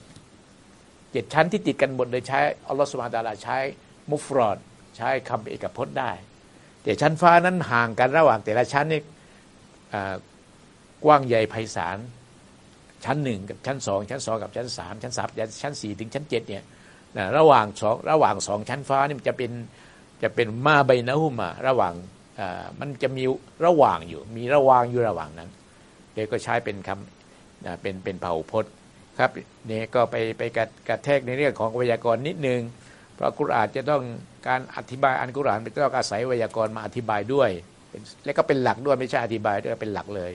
Speaker 2: เจ็ดชั้นที่ติดกันหมดเลยใช้อัลลอฮฺสุบฮานตาลาใช้มุฟรอด ใช้คำเอกพจน์ได้ แต่ชั้นฟ้านั้นห่างกันระหว่างแต่ละชั้นนี่กว้างใหญ่ไพศาลชั้นหนึ่งกับชั้นสองชั้นสองกับชั้นสามชั้นสามชั้นสี่ถึงชั้นเจ็ดเนี่ยระหว่างสองระหว่างสองชั้นฟ้านี่มันจะเป็นจะเป็นมาใบนะหุมาระหว่างมันจะมีระหว่างอยู่ มีระหว่างอยู่ระหว่างนั้นเด็กก็ใช้เป็นคำเป็นเป็นเผ่าพจน์ครับเนี่ก็ไปไปกระกระแทกในเรื่องของไวยากรณ์นิดนึง เพราะกุรอานจะต้องการอธิบายอันกุรอานไม่ต้องอาศัยไวยากรณ์มาอธิบายด้วย และก็เป็นหลักด้วยไม่ใช่อธิบายด้วยเป็นหลักเลย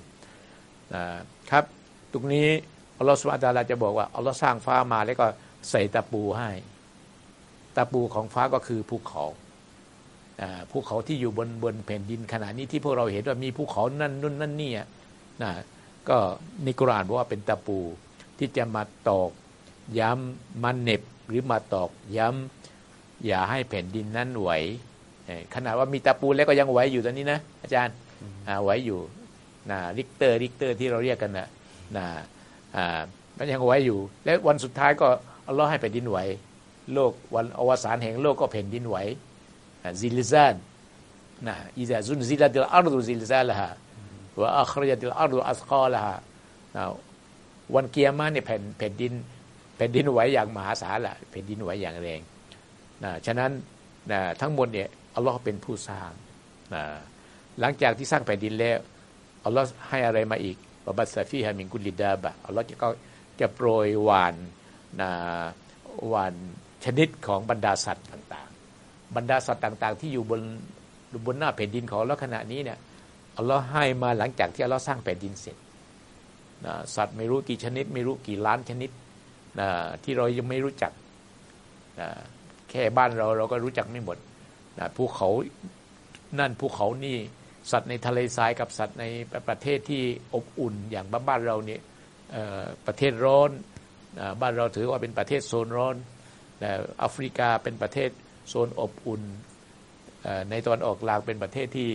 Speaker 2: นะครับตรงนี้อัลลอฮฺสุบานตาลาจะบอกว่าอัลลอฮ์สร้างฟ้ามาแล้วก็ใส่ตะปูให้ ตะปูของฟ้าก็คือภูเขาภูเขาที่อยู่บนบนแผ่นดินขณะนี้ที่พวกเราเห็นว่ามีภูเขานั่นนู่นนั่นนี่นะก็ในกุรอานบอกว่าเป็นตะปูที่จะมาตอกย้ำมันเน็บหรือมาตอกย้ำ อย่าให้แผ่นดินนั้นไหวขนาดว่ามีตะปูแล้วก็ยังไหวอยู่ตอนนี้นะอาจารย์ไหวอยู่นะริกเตอร์ริกเตอร์ที่เราเรียกกันนะนะมันยังไหวอยู่ และวันสุดท้ายก็อัลลอฮ์ให้แผ่นดินไหว โลกวันอวสานแห่งโลกก็แผ่นดินไหว زلزالนะอิซาซุนซิลาดิลอาร์ดุซิลิซาลฮะว่าอัครยติลอารุอัสกอละวันเกียร์มาเนี่ยแผ่นแผ่นดินแผ่นดินไหวอย่างมหาศาลละแผ่นดินไหวอย่างแรง นะฉะนั้นนะทั้งหมดเนี่ยอัลลอฮ์เป็นผู้สร้างนะหลังจากที่สร้างแผ่นดินแล้วอัลลอฮ์ให้อะไรมาอีก وبث فيها من كل دابة อัลลอฮ์จะก็จะโปรยหว่านนะหว่านชนิดของบรรดาสัตว์ต่างๆ บรรดาสัตว์ต่างๆ ที่อยู่บนบนหน้าแผ่นดินของอเราขณะนี้เนี่ยอัลลอฮ์ให้มาหลังจากที่อัลลอฮ์สร้างแผ่นดินเสร็จนะสัตว์ไม่รู้กี่ชนิด ไม่รู้กี่ล้านชนิดนะที่เรายังไม่รู้จักนะ แค่บ้านเราเราก็รู้จักไม่หมดนะภูเขานั่นภูเขานี่สัตว์ในทะเลทรายกับสัตว์ในประเทศที่อบอุ่นอย่างบ้านเราเนี่ยประเทศร้อนบ้านเราถือว่าเป็นประเทศโซนร้อนแอฟริกาเป็นประเทศโซนอบอุ่นในตอนออกกลางเป็นประเทศที่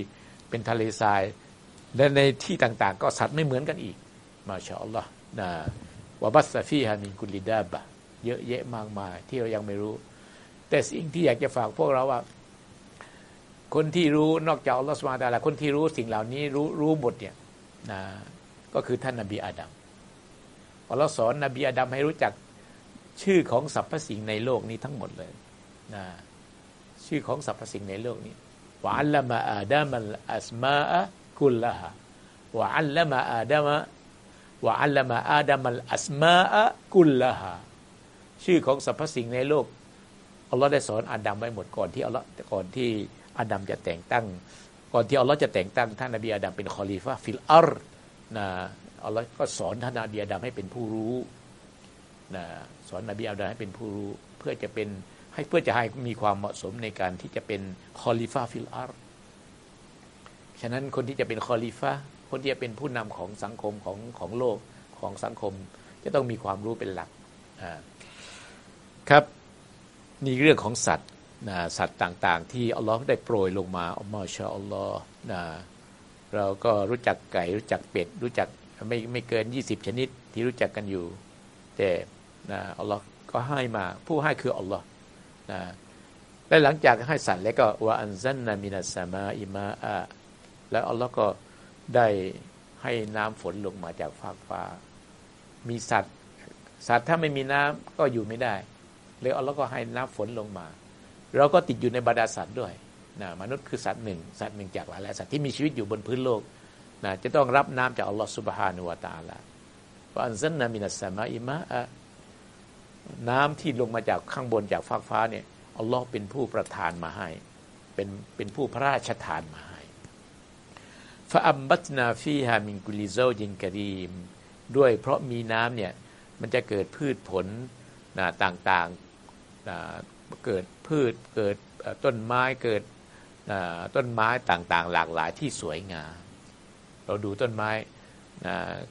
Speaker 2: เป็นทะเลทราย และในที่ต่างๆ ก็สัตว์ไม่เหมือนกันอีก มาชาอัลลอฮ์นะวะบัสฟีฮามินกุลิดาบะเยอะแยะมากมายที่เรายังไม่รู้ แต่สิ่งที่อยากจะฝากพวกเราว่า คนที่รู้นอกจากอัลลอฮ์สุบานตะลาคนที่รู้สิ่งเหล่านี้รู้รู้หมดเนี่ยนะก็คือท่านนบีอาดัมอัลลอฮ์สอนนบีอาดัมให้รู้จักชื่อของสรรพสิ่งในโลกนี้ทั้งหมดเลยนะชื่อของสรรพสิ่งในโลกนี้วะอัลลมะอาดัมอัสมาอะคุลละฮะวะอัลลมะอาดัมวะอัลลมะอาดัมอัสมาอะคุลละฮะชื่อของสรรพสิ่งในโลก อัลลอฮ์ได้สอนอาดัมไว้หมดก่อนที่อัลลอฮ์ก่อนที่อาดัมจะแต่งตั้ง ก่อนที่อัลลอฮ์จะแต่งตั้งท่านนบีอาดัมเป็น خليفة في الأرض นะอัลลอฮ์ก็สอนท่านนบีอาดัมให้เป็นผู้รู้นะสอนนบีอาดัมให้เป็นผู้รู้เพื่อจะเป็นให้เพื่อจะให้มีความเหมาะสมในการที่จะเป็น خليفة في الأرض ฉะนั้นคนที่จะเป็น خليفة คนที่จะเป็นผู้นำของสังคมของของโลกของสังคม จะต้องมีความรู้เป็นหลักครับ นี่เรื่องของสัตว์นะสัตว์ต่างๆ ที่อัลลอฮ์ได้โปรยลงมาอัลลอฮ์ชาอัลลอฮ์นะเราก็รู้จักไก่รู้จักเป็ดรู้จักไม่ไม่เกิน 20 ชนิดที่รู้จักกันอยู่ แต่นะอัลลอฮ์ก็ให้มาผู้ให้คืออัลลอฮ์นะและหลังจากให้สัตว์แล้วก็วาอันซันนามินัสมาอิมาอะแล้วอัลลอฮ์ก็ได้ใหให้น้ำฝนลงมาจากฟากฟ้า มีสัตว์ สัตว์ถ้าไม่มีน้ำก็อยู่ไม่ได้ เลยอัลลอฮ์ก็ให้น้ำฝนลงมา เราก็ติดอยู่ในบรรดาสัตว์ด้วยนะมนุษย์คือสัตว์หนึ่งสัตว์หนึ่งจากหลายสัตว์ที่มีชีวิตอยู่บนพื้นโลกนะจะต้องรับน้ำจากอัลลอฮ์สุบฮานุวาตาลาว่าอันซันนามินัสมาอิมะะน้ำที่ลงมาจากข้างบนจากฟากฟ้าเนี่ยอัลลอฮ์เป็นผู้ประทานมาให้ เป็นเป็นผู้พระราชทานมาให้ฟาอัมบัตนาฟีฮามินกุลิโซจินกรีม ด้วยเพราะมีน้ำเนี่ยมันจะเกิดพืชผลนะต่างๆ เกิดพืชเกิดต้นไม้เกิดต้นไม้ต่างๆ หลากหลายที่สวยงาม เราดูต้นไม้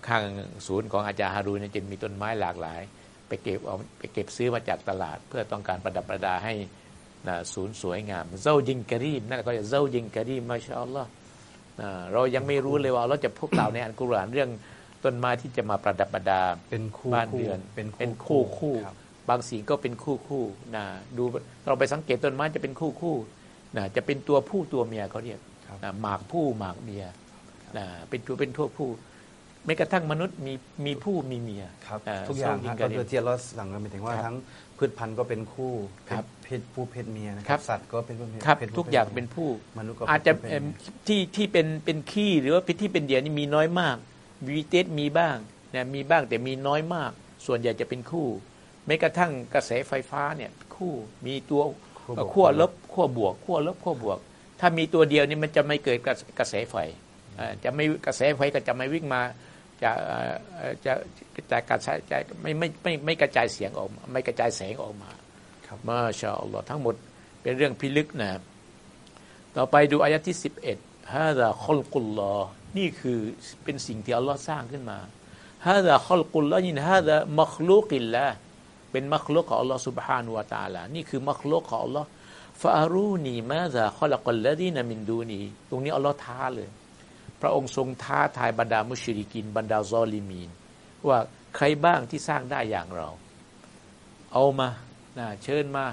Speaker 2: ข้างศูนย์ของอาจารย์ฮารูเนี่ยจะมีต้นไม้หลากหลาย ไปเก็บเอาไปเก็บซื้อมาจากตลาด เพื่อต้องการประดับประดาให้ศูนย์สวยงามเจ้ายิงกะรีมนั่นก็จะเจ้ายิงกะรีมมาชาอัลลอฮ์เรายังไม่รู้เลยว่าเราจะพวกเราในอันกุรอานเรื่องต้นไม้ที่จะมาประดับประดา
Speaker 1: เป็นคู่
Speaker 2: บ้านเรือน
Speaker 1: เป็น
Speaker 2: เป็นคู่คู่ บางสิ่งก็เป็นคู่คู่นะดูเราไปสังเกตต้นไม้จะเป็นคู่คู่นะจะเป็นตัวผู้ตัวเมียเขาเรียกนะหมากผู้หมากเมียนะเป็นตัวเป็นทั่วผู้แม้กระทั่งมนุษย์มีมีผู้มีเมีย
Speaker 1: ครับ
Speaker 2: อ่า
Speaker 1: ทุกอย่าง
Speaker 2: ยิ
Speaker 1: ฮะ
Speaker 2: ง
Speaker 1: ก็
Speaker 2: น
Speaker 1: คือที่เราสั่งกันหมายถึงว่า
Speaker 2: ครับ
Speaker 1: ทั้งพืชพันธุ์ก็เป็นคู่
Speaker 2: ครับ
Speaker 1: เพศผู้เพศเมียนะค
Speaker 2: ครั
Speaker 1: รับสัตว์ก็เป็นผู้เพศ
Speaker 2: ครับ
Speaker 1: เพศผู้
Speaker 2: ทุกอย่าง
Speaker 1: พศมี
Speaker 2: เป็นผู้
Speaker 1: มนุษย์ก็
Speaker 2: อาจจะ
Speaker 1: เป็น
Speaker 2: เอิ่มที่ที่เป็นเป็นขี้หรือว่าที่เป็นเหยื่อนี่มีน้อยมากวีเตสมีบ้างนะมีบ้างแต่มีน้อยมาก ส่วนใหญ่จะเป็นคู่ แม้กระทั่งกระแสไฟฟ้าเนี่ยคู่มีตัว
Speaker 1: คู่บวก
Speaker 2: ขั้วลบขั้วบวกขั้วลบขั้วบวก ถ้ามีตัวเดียวนี่มันจะไม่เกิดกระกระแสไฟอ่าจะไม่กระแสไฟก็จะไม่วิ่งมาจะเอ่อจะจะกระจายจะไม่ไม่ไม่ไม่กระจายเสียงออกมาไม่กระจายแสงออกมา
Speaker 1: ครับ
Speaker 2: มาชาอัลลอฮ์ทั้งหมดเป็นเรื่องพิลึกนะครับต่อไปดูอายะที่ 11ฮาดะคอลกุลลอฮ์นี่คือเป็นสิ่งที่อัลลอฮ์สร้างขึ้นมาฮาดะคอลกุลลอฮ์นี่ฮาดะมัคลูกิลละ เป็นมักลุกของอัลลอฮ์สุบฮานุวาตาลานี่คือมักลุกของอัลลอฮ์ฟารูนีมาซาคอละกอลละดีนามินดูนีตรงนี้อัลลอฮ์ท้าเลย พระองค์ทรงท้าทายบรรดามุชริกิน บรรดาซอลิมีน ว่าใครบ้างที่สร้างได้อย่างเรา เอามานะเชิญมา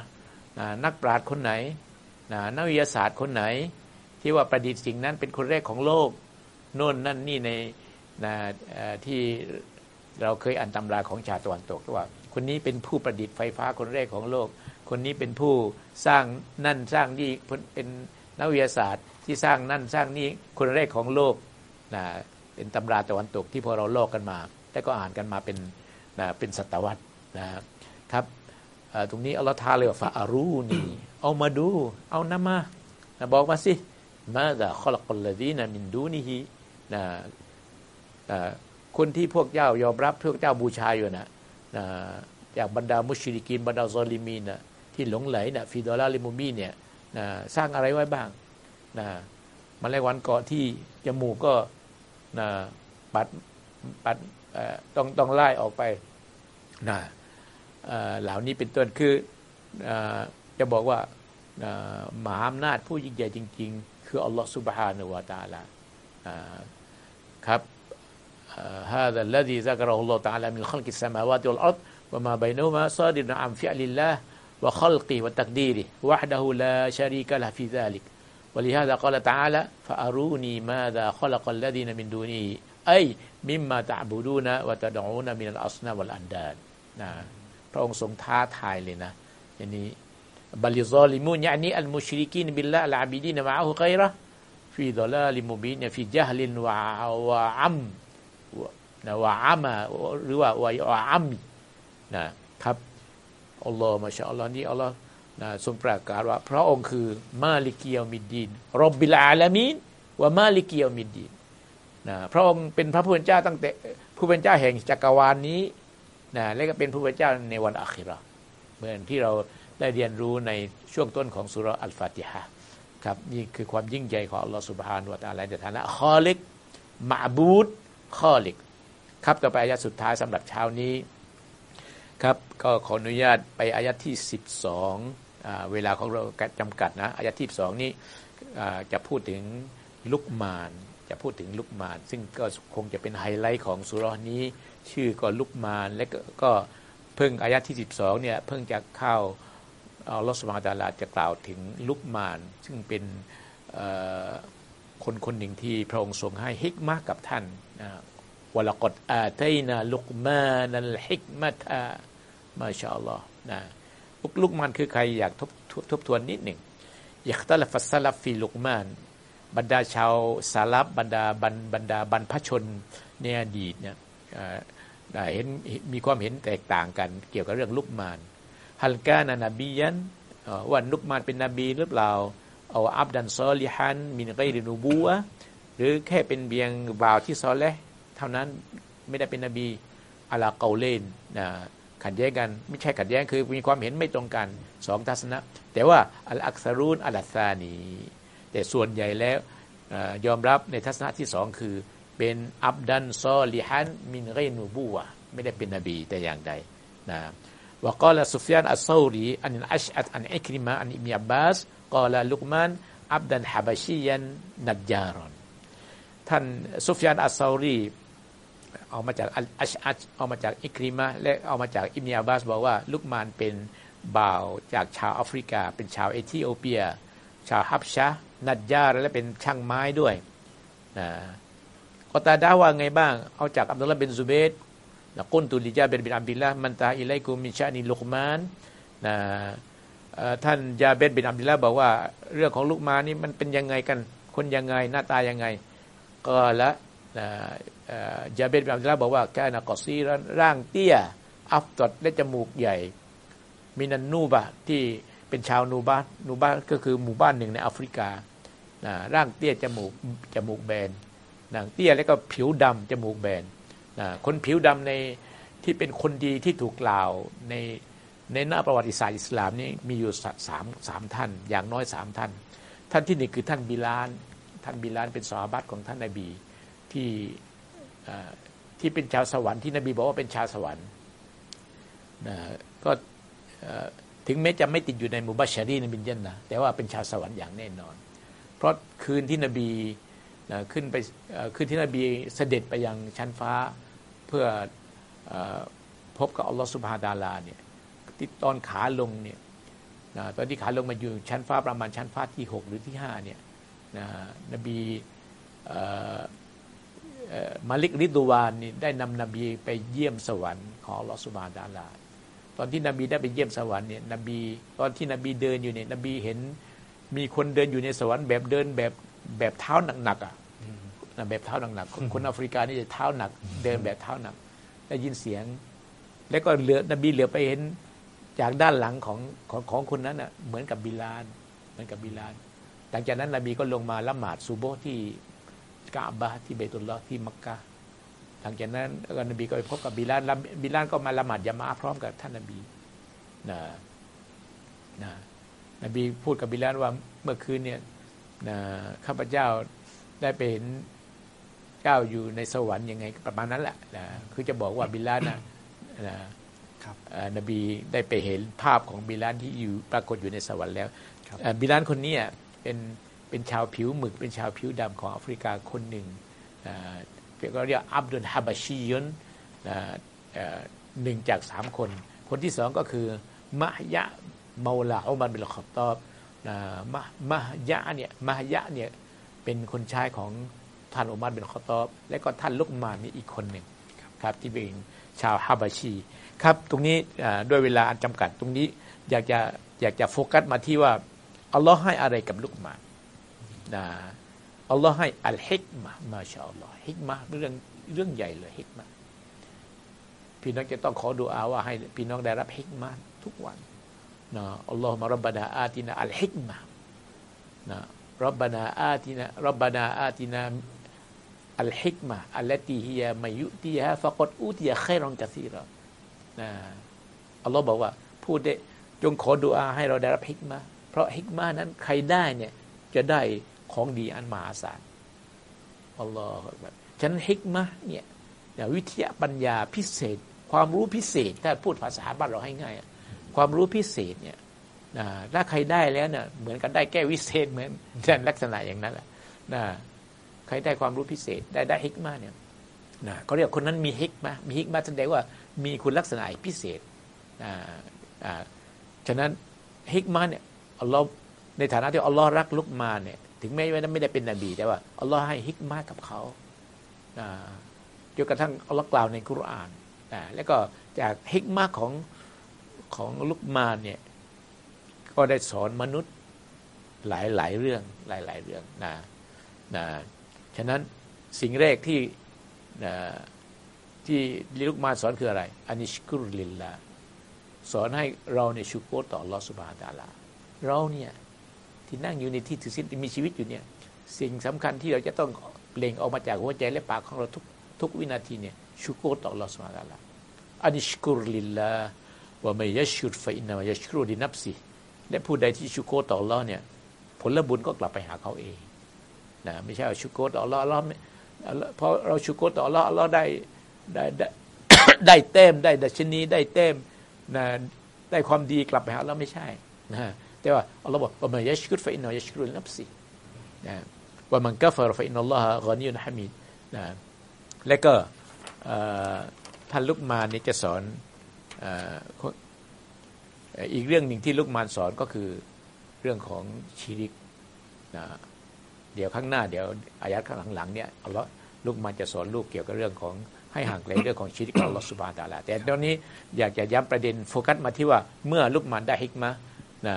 Speaker 2: นะนักปราชญ์คนไหนนะนักวิทยาศาสตร์คนไหน ที่ว่าประดิษฐ์สิ่งนั้นเป็นคนแรกของโลกโน่นนั่นนี่ในนะที่เราเคยอ่านตำราของชาตะวันตกว่า คนนี้เป็นผู้ประดิษฐ์ไฟฟ้าคนแรกของโลก คนนี้เป็นผู้สร้างนั่นสร้างนี่เป็นนักวิทยาศาสตร์ที่สร้างนั่นสร้างนี่คนแรกของโลกนะเป็นตำราตะวันตกที่พอเราลอกกันมาแต่ก็อ่านกันมาเป็นนะเป็นศตวรรษนะครับตรงนี้อัลลอฮ์ทาเลยว่าฟาอารูนีเอามาดู เอานำมานะบอกมาสิมาดะขลักลลดีนะมินดูนีฮีนะคนที่พวกเจ้ายอมรับพวกเจ้าบูชาอยู่นะนะ จากบรรดามุชริกีนบรรดาซอลิมีนนะที่หลงไหลนะฟิดอลาลิมูมีเนี่ยนะสร้างอะไรไว้บ้างนะมาแรกวันเกาะที่จมูกก็นะปัดปัดต้องต้องไล่ออกไปนะเหล่านี้เป็นต้นคือจะบอกว่าเอ่อมหาอำนาจผู้ยิ่งใหญ่จริง ๆ คืออัลลอฮฺสุบฮานะวะตาลาครับ هذا الذي ذكره الله تعالى من خلق السماوات والأرض وما بينهما صادر عن فعل الله وخلقه وتقديره وحده لا شريك له في ذلك ولهذا قال تعالى فأروني ماذا خلق الذين من دونه أي مما تعبدون وتدعون من الأصنام والأنداد นะ พระองค์ทรงท้าทายเลยนะอย่างนี้บัลิซอลิมูนยานีอัลมุชริกินบิลละอัลอาบิดีนมะอัลไกระฟีดอลาลิมุบินฟีจัฮลินวะวะอัม นะวะอัมาหรือว่าวะอัมนะครับอัลลอฮ์มาชาอัลลอฮ์นี่อัลลอฮ์นะทรงประกาศว่า พระองค์คือมาลิกิยมิดดีนรบบิลอาลามีนวะมาลิกิยมิดดีนนะพระองค์เป็นพระผู้เป็นเจ้าตั้งแต่ผู้เป็นเจ้าแห่งจักรวาลนี้นะและก็เป็นผู้เป็นเจ้าในวันอัคราเหมือนที่เราได้เรียนรู้ในช่วงต้นของสุรอัลฟาติฮะครับนี่คือความยิ่งใหญ่ของอัลลอฮฺ سبحانه وتعالى ในฐานะ خالق معبود خالق ครับต่อไปอายะสุดท้ายสำหรับเช้านี้ครับก็ขออนุญาตไปอายะที่ 12อ่าเวลาของเราจำกัดนะอายะที่12นี้จะพูดถึงลุกมาน จะพูดถึงลุกมาน ซึ่งก็คงจะเป็นไฮไลท์ของซูเราะฮฺนี้ ชื่อก็ลุกมาน และก็ก็เพิ่งอายะที่ 12เนี่ยเพิ่งจะเข้าอัลลอฮฺสุบฮานตาลาจะกล่าวถึงลุกมาน ซึ่งเป็น คนคนหนึ่งที่พระองค์ทรงให้ฮิกมะกับท่านนะวลกดอาตัยนาลุกมานัลฮิกมะตามาชาอัลลอฮ์นะลุกลุกมานคือใครอยากทบทบททวนนิดหนึ่งอยักตลฟัสลับฟีลุกมานบรรดาชาวสาลับบรรดาบรรบรรดาบรรพชนในอดีตเนี่ยเห็นมีความเห็นแตกต่างกันเกี่ยวกับเรื่องลุกมานฮัลกานานาบียันว่าลุกมานเป็นนบีหรือเปล่า เอาอับดันซอลิฮันมินไกรินูบัวหรือแค่เป็นเบียงบ่าวที่ซอเลห์เท่านั้นไม่ได้เป็นนบีอาลาเกาเลนนะขัดแย้งกันไม่ใช่ขัดแย้งคือมีความเห็นไม่ตรงกันสองทัศนะ แต่ว่าอัลอักซารูนอัลลซานีแต่ส่วนใหญ่แล้วอยอมรับในทัศนะที่สองคือเป็นعبدا صالحا من غير نبوة ไม่ได้เป็นนบีแต่อย่างใดนะวกาลสุฟยานอัสซารีอันอัชอัตอันอิคริมะอันอิมยับบาส กอลาลุกมานอับดันฮาบชียันนัดยารอนท่านซุฟยานอัสซารีเอามาจากอัชอัชเอามาจากอิคริมาและเอามาจากอิมเนียบาสบอกว่าลุกมานเป็นบ่าวจากชาวแอฟริกา เป็นชาวเอธิโอเปีย ชาวฮับชะนัดยาและเป็นช่างไม้ด้วยนะกอตาดาว่าไงบ้าง เอาจากอับดุลลาห์เบนซูเบตนะกุนตุลิยาเบนบินอับดิลละมันตาอิไลกุมิชานิลุกมานนะ ท่านยาเบนบินอับดิลละบอกว่า เรื่องของลุกมานนี่มันเป็นยังไงกัน คนยังไงหน้าตายังไง ก็ละญาบิรบินอับดิลละบอกว่าแกนะقصيرا ร่างเตี้ย أفطس และจมูกใหญ่ มินันนูบะที่เป็นชาวนูบานูบาก็คือหมู่บ้านหนึ่งในแอฟริการ่างเตี้ยจมูกจมูกแบนนางเตี้ยแล้วก็ผิวดำจมูกแบนคนผิวดำในที่เป็นคนดีที่ถูกกล่าวใน ในหน้าประวัติศาสตร์อิสลามนี่มีอยู่สามสามท่าน อย่างน้อยสามท่าน ท่านที่หนึ่งคือท่านบิลาน ท่านบิลานเป็นสหบัตของท่านนบีที่ที่เป็นชาวสวรรค์ที่นบีบอกว่าเป็นชาวสวรรค์นะก็ถึงแม้จะไม่ติดอยู่ในมูบัชชารีในบินยันนะแต่ว่าเป็นชาวสวรรค์อย่างแน่นอน เพราะคืนที่นบีขึ้นไปคืนที่นบีเสด็จไปยังชั้นฟ้าเพื่ออพบกับอัลลอฮฺสุบฮานาตะอาลาเนี่ย ที่ตอนขาลงเนี่ยนะตอนที่ขาลงมาอยู่ชั้นฟ้าประมาณชั้นฟ้าที่ 6 หรือที่5เนี่ยนะนบีมาลิกริดูวานนี่ได้นำนบีไปเยี่ยมสวรรค์ของลอสุบานาตะอาลาตอนที่นบีได้ไปเยี่ยมสวรรค์เนี่ยนบี ตอนที่นบีเดินอยู่เนี่ยนบีเห็นมีคนเดินอยู่ในสวรรค์แบบเดินแบบแบบเท้าหนักๆอะนะแบบเท้าหนักๆคนคนแอฟริกานี่จะเท้าหนัก เดินแบบเท้าหนักได้ยินเสียง แล้วก็เหลือนบีเหลือไปเห็น จากด้านหลังของของของคนนั้นอะเหมือนกับบิลาลเหมือนกับบิลาล หลังจากนั้นนบีก็ลงมาละหมาดซูโบที่กาบะที่เบตุลลอที่มักกะหลังจากนั้นก็นบีก็ไปพบกับบิลาลแล้วบิลาลก็มาละหมาดยามาพร้อมกับท่านนบีนะนะนบีพูดกับบิลาลว่าเมื่อคืนเนี่ยนะข้าพเจ้าได้ไปเห็นเจ้าอยู่ในสวรรค์ยังไงประมาณนั้นแหละนะคือจะบอกว่าบิลาลนะนะ นบีได้ไปเห็นภาพของบิลานที่อยู่ปรากฏอยู่ในสวรรค์แล้ว
Speaker 1: ครับ
Speaker 2: เอ่อบิลานคนนี้อะเป็นเป็นชาวผิวหมึก เป็นชาวผิวดำของแอฟริกาคนหนึ่งอ่าก็เรียกอับดุลฮาบาชียนนะเอ่อหนึ่งจากสามคน คนที่สองก็คือมะฮยะเมาลาอุมัรบิลขอบตอบนะมะมะฮยะเนี่ยมะฮยะเนี่ยเป็นคนชายของท่านอุมัรบินขอบตอบ และก็ท่านลุกมานนี่อีกคนหนึ่งครับที่เป็นชาวฮาบาชี ครับตรงนี้ด้วยเวลาอันจำกัดตรงนี้อยากจะอยากจะโฟกัสมาที่ว่าอัลลอฮ์ให้อะไรกับลุกมานะอัลลอฮ์ให้อัลฮิกมะมาชาอัลลอฮ์ฮิกมะเรื่องเรื่องใหญ่เลยฮิกมะพี่น้องจะต้องขอดูอาว่าให้พี่น้องได้รับฮิกมะทุกวันนะอัลลอฮ์มารับบานาอาตินาอัลฮิกมะนะรับบานาอาตินารับบานาอาตินาอัลฮิกมะอัลลตีฮิยามายุติฮะฟะกดอูติยะไครอนกะซีรอ นะอัลลอฮ์บอกว่า พูดได้จงขอดูอาให้เราได้รับฮิกมะเพราะฮิกมะนั้นใครได้เนี่ยจะได้ของดีอันมหาศาลอัลลอฮฺแบบฉะนั้นฮิกมะเนี่ยเนี่ยวิทยาปัญญาพิเศษ ความรู้พิเศษ ถ้าพูดภาษาบ้านเราให้ง่ายอะความรู้พิเศษเนี่ยถ้าใครได้แล้วเนี่ยเหมือนกันได้แก้วิเศษเหมือนกันลักษณะอย่างนั้นแหละนะใครได้ความรู้พิเศษ ได้ได้ฮิกมาเนี่ยนะเขาเรียกคนนั้นมีฮิกมามีฮิกมาแสดงว่า มีคุณลักษณะพิเศษฉะนั้นฮิกมาเนี่ยอัลลอฮ์ในฐานะที่อัลลอฮ์รักลุกมาเนี่ยถึงแม้ว่าไม่ได้เป็นนบี แต่ว่าอัลลอฮ์ให้ฮิกมากับเขาจนกระทั่งอัลลอฮ์กล่าวในกุรานอ่าแล้วก็จากฮิกมาของของลุกมาเนี่ยก็ได้สอนมนุษย์หลายหลายเรื่องหลายหลายเรื่องนะนะฉะนั้นสิ่งแรกที่นะ ที่ลุกมาสอนคืออะไรอานิชกุรลิลลาสอนให้เราเนี่ยชุกโกต่ออลลอฮ์สุบานะฮูวะตะอาลา เราเนี่ยที่นั่งอยู่ในที่ถือศีลที่มีชีวิตอยู่เนี่ยสิ่งสำคัญที่เราจะต้องเปล่งออกมาจากหัวใจและปากของเราทุกทุกวินาทีเนี่ยชุกโกต่ออลลอฮ์สุบานะฮูวะตะอาลาอานิชกุรลิลลาว่าไม่ยชชุดฟอินนามะยัชกุรดินับสิและผู้ใดที่ชุกโกต่ออลลอฮ์เนี่ยผลบุญก็กลับไปหาเขาเองนะไม่ใช่ชุกโกต่ออลลอฮ์อัลอฮ์ไม่อัลลอฮ์พอเราชุกโกต่ออลลอฮ์อัลอได้ ได้ได้ได้แต้มได้ดัชนีได้แต้มนะได้ความดีกลับไปหาเราไม่ใช่นะแต่ว่าอัลลอฮ์บอกว่ามันยัชกุรฟะอินนามะยัชกุรดินับสินะว่ามันกัฟรฟะอินนัลลอฮะกอนิยุนฮะมีดนะและก็ท่านลุกมานนี่จะสอนอีกเรื่องหนึ่งที่ลุกมานสอนก็คือเรื่องของชีริกนะเดี๋ยวข้างหน้าเดี๋ยวอายัดข้างหลังๆเนี่ยอัลลอฮ์ลุกมานจะสอนลูกเกี่ยวกับเรื่องของ ให้ห่างไกลเรื่องของชีริกของลอสุบานตาลาแต่ตอนนี้อยากจะย้ำประเด็นโฟกัสมาที่ว่าเมื่อลุกมานได้ฮิกมะห์นะ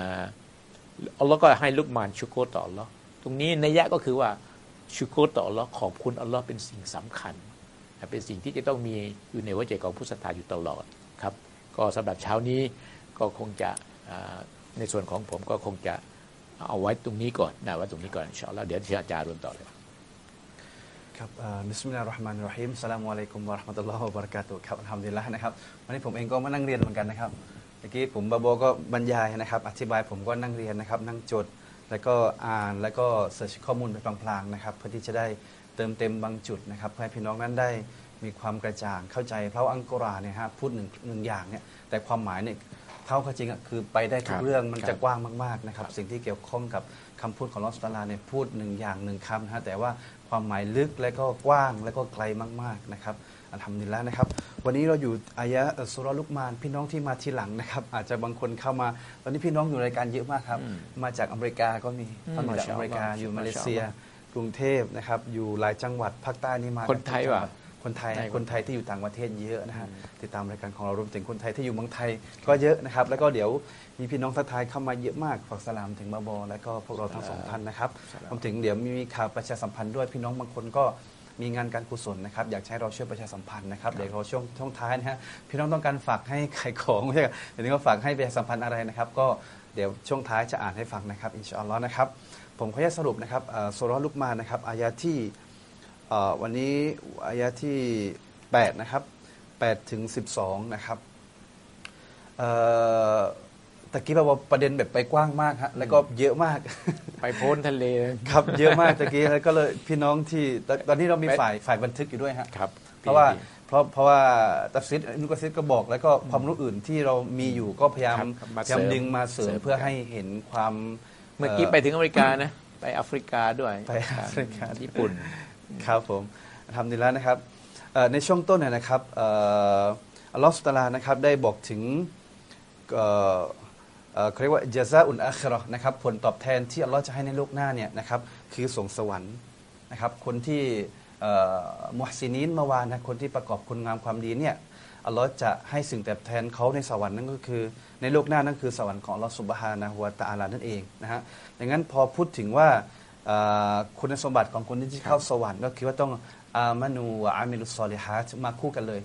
Speaker 2: อัลลอฮ์ก็ให้ลุกมานชุกโกต่ออัลลอฮ์ตรงนี้นัยยะก็คือว่าชุโกรต่ออัลลอฮ์ขอบคุณอัลลอฮ์เป็นสิ่งสำคัญ เป็นสิ่งที่จะต้องมีอยู่ในหัวใจของผู้ศรัทธาอยู่ตลอดครับ ก็สำหรับเช้านี้ก็คงจะในส่วนของผมก็คงจะเอาไว้ตรงนี้ก่อนนะไว้ตรงนี้ก่อนอินชาอัลลอฮ์เดี๋ยวที่อาจารย์ฮารุนต่อเลย
Speaker 1: ครับอ่า بسم الله الرحمن الرحيم السلام عليكم ورحمة الله وبركاته ครับอัลฮัมดุลิลละห์นะครับวันนี้ผมเองก็มานั่งเรียนเหมือนกันนะครับเมื่อกี้ผมบาโบก็บรรยายนะครับ อธิบายผมก็นั่งเรียนนะครับ นั่งจด แล้วก็อ่านแล้วก็เสิร์ชข้อมูลไปพลางๆนะครับ เพื่อที่จะได้เติมเต็มบางจุดนะครับเพื่อให้พี่น้องนั้นได้มีความกระจ่างเข้าใจ เพราะว่าอังกุรอานเนี่ยฮะพูดหนึ่งหนึ่งอย่างเนี่ยแต่ความหมายเนี่ยเท่ากับจริงอะคือไปได้ทุ
Speaker 2: ครั
Speaker 1: ก
Speaker 2: บ
Speaker 1: เรื่องมัน
Speaker 2: ครั
Speaker 1: จะ
Speaker 2: บ
Speaker 1: กว้างมากๆนะครับ สิ่งที่เกี่ยวข้องกับคำพูดของลอสตาลาเนี่ยพูดหนึ่งอย่างหนึ่งคำนะฮะแต่ว่า ความหมายลึกและก็กว้างและก็ไกลมากๆนะครับอัลฮัมดุลิลละห์นะครับ วันนี้เราอยู่อายะห์อัสสุเราะห์ลุกมาน พี่น้องที่มาทีหลังนะครับ อาจจะบางคนเข้ามาตอนนี้พี่น้องอยู่รายการเยอะมากครับ
Speaker 2: อืม
Speaker 1: มาจากอเมริกาก็มี
Speaker 2: อืม
Speaker 1: มาจาก
Speaker 2: มาชา
Speaker 1: อ
Speaker 2: อัลลอฮ์
Speaker 1: เมริกาอยู่มาเลเซีย
Speaker 2: มาชาอัลลอฮ์
Speaker 1: กรุงเทพนะครับ อยู่หลายจังหวัดภาคใต้นี่มา
Speaker 2: คนไทย
Speaker 1: ทุกจังห
Speaker 2: วะ
Speaker 1: วัด คนไทย
Speaker 2: ใน
Speaker 1: คนไทยที่อยู่ต่างประเทศเยอะนะฮะติดตามรายการของเรารวมถึงคนไทยที่อยู่เมืองไทยก็เยอะนะครับ แล้วก็เดี๋ยวมีพี่น้องทักทายเข้ามาเยอะมากฝากสลามถึงบาบอและก็พวกเราทั้งสองท่านนะครับรวมถึงเดี๋ยวมีข่าวประชาสัมพันธ์ด้วยพี่น้องบางคนก็มีงานการกุศลนะครับอยากให้เราช่วยประชาสัมพันธ์นะครับเดี๋ยวเราช่วงช่วงท้ายนะฮะพี่น้องต้องการฝากให้ขายของไม่ใช่เดี๋ยวนี้ก็ฝากให้ประชาสัมพันธ์อะไรนะครับ ก็เดี๋ยวช่วงท้ายจะอ่านให้ฟังนะครับอินชาอัลลอฮ์นะครับผมขออนุญาตสรุปนะครับเอ่อสุเราะห์ลุกมานนะครับอายะที่เอ่อ วันนี้อายะที่ 8 นะครับ 8 ถึง 12 นะครับเอ่อตะกี้บอกว่าประเด็นแบบไปกว้างมากฮะแล้วก็เยอะมาก
Speaker 2: ไปพ้นทะเล
Speaker 1: ครับ เยอะมากตะกี้แล้วก็เลยพี่น้องที่ตอนตอนนี้เรามี
Speaker 2: ไป
Speaker 1: ฝ่ายฝ่ายบันทึกอยู่ด้วยฮะ
Speaker 2: ครับ
Speaker 1: เพราะว่าเพราะเพราะว่าตัฟซิดนุกซิดก็บอก แล้วก็ความรู้อื่นที่เรามีอยู่ก็พยายาม
Speaker 2: ครับมา
Speaker 1: พยายาม
Speaker 2: เสริม
Speaker 1: ดึงมาเสริ
Speaker 2: เสริ
Speaker 1: ม
Speaker 2: ม
Speaker 1: เพื่อให้เห็นความ
Speaker 2: เมื่อกี้ไปถึงอเมริกานะ ไปแอฟริกาด้วย
Speaker 1: ไปแอฟริกา
Speaker 2: ญี่ปุ่น
Speaker 1: ครับผมทำดีแล้วนะครับในช่วงต้นเนี่ยนะครับอัลลอฮฺสุตลานะครับได้บอกถึงเเขาเรียกว่าจาซาอุนอาคราะห์นะครับผลตอบแทนที่อัลลอฮ์จะให้ในโลกหน้าเนี่ยนะครับคือสวงสวรรค์นะครับคนที่มุฮซินีนเมื่อวานนะคนที่ประกอบคุณงามความดีเนี่ยอัลลอฮ์จะให้สิ่งตอบแทนเขาในสวรรค์นั่นก็คือ ในโลกหน้านั่นคือสวรรค์ของอัลลอฮ์สุบฮานะฮูวตะอาลานั่นเองนะฮะดังนั้นพอพูดถึงว่า คุณสมบัติของคนที่จะเข้าสวรรค์ก็คือว่าต้องอามานูวะอามิลุสซอลิฮาตมาคู่กันเลย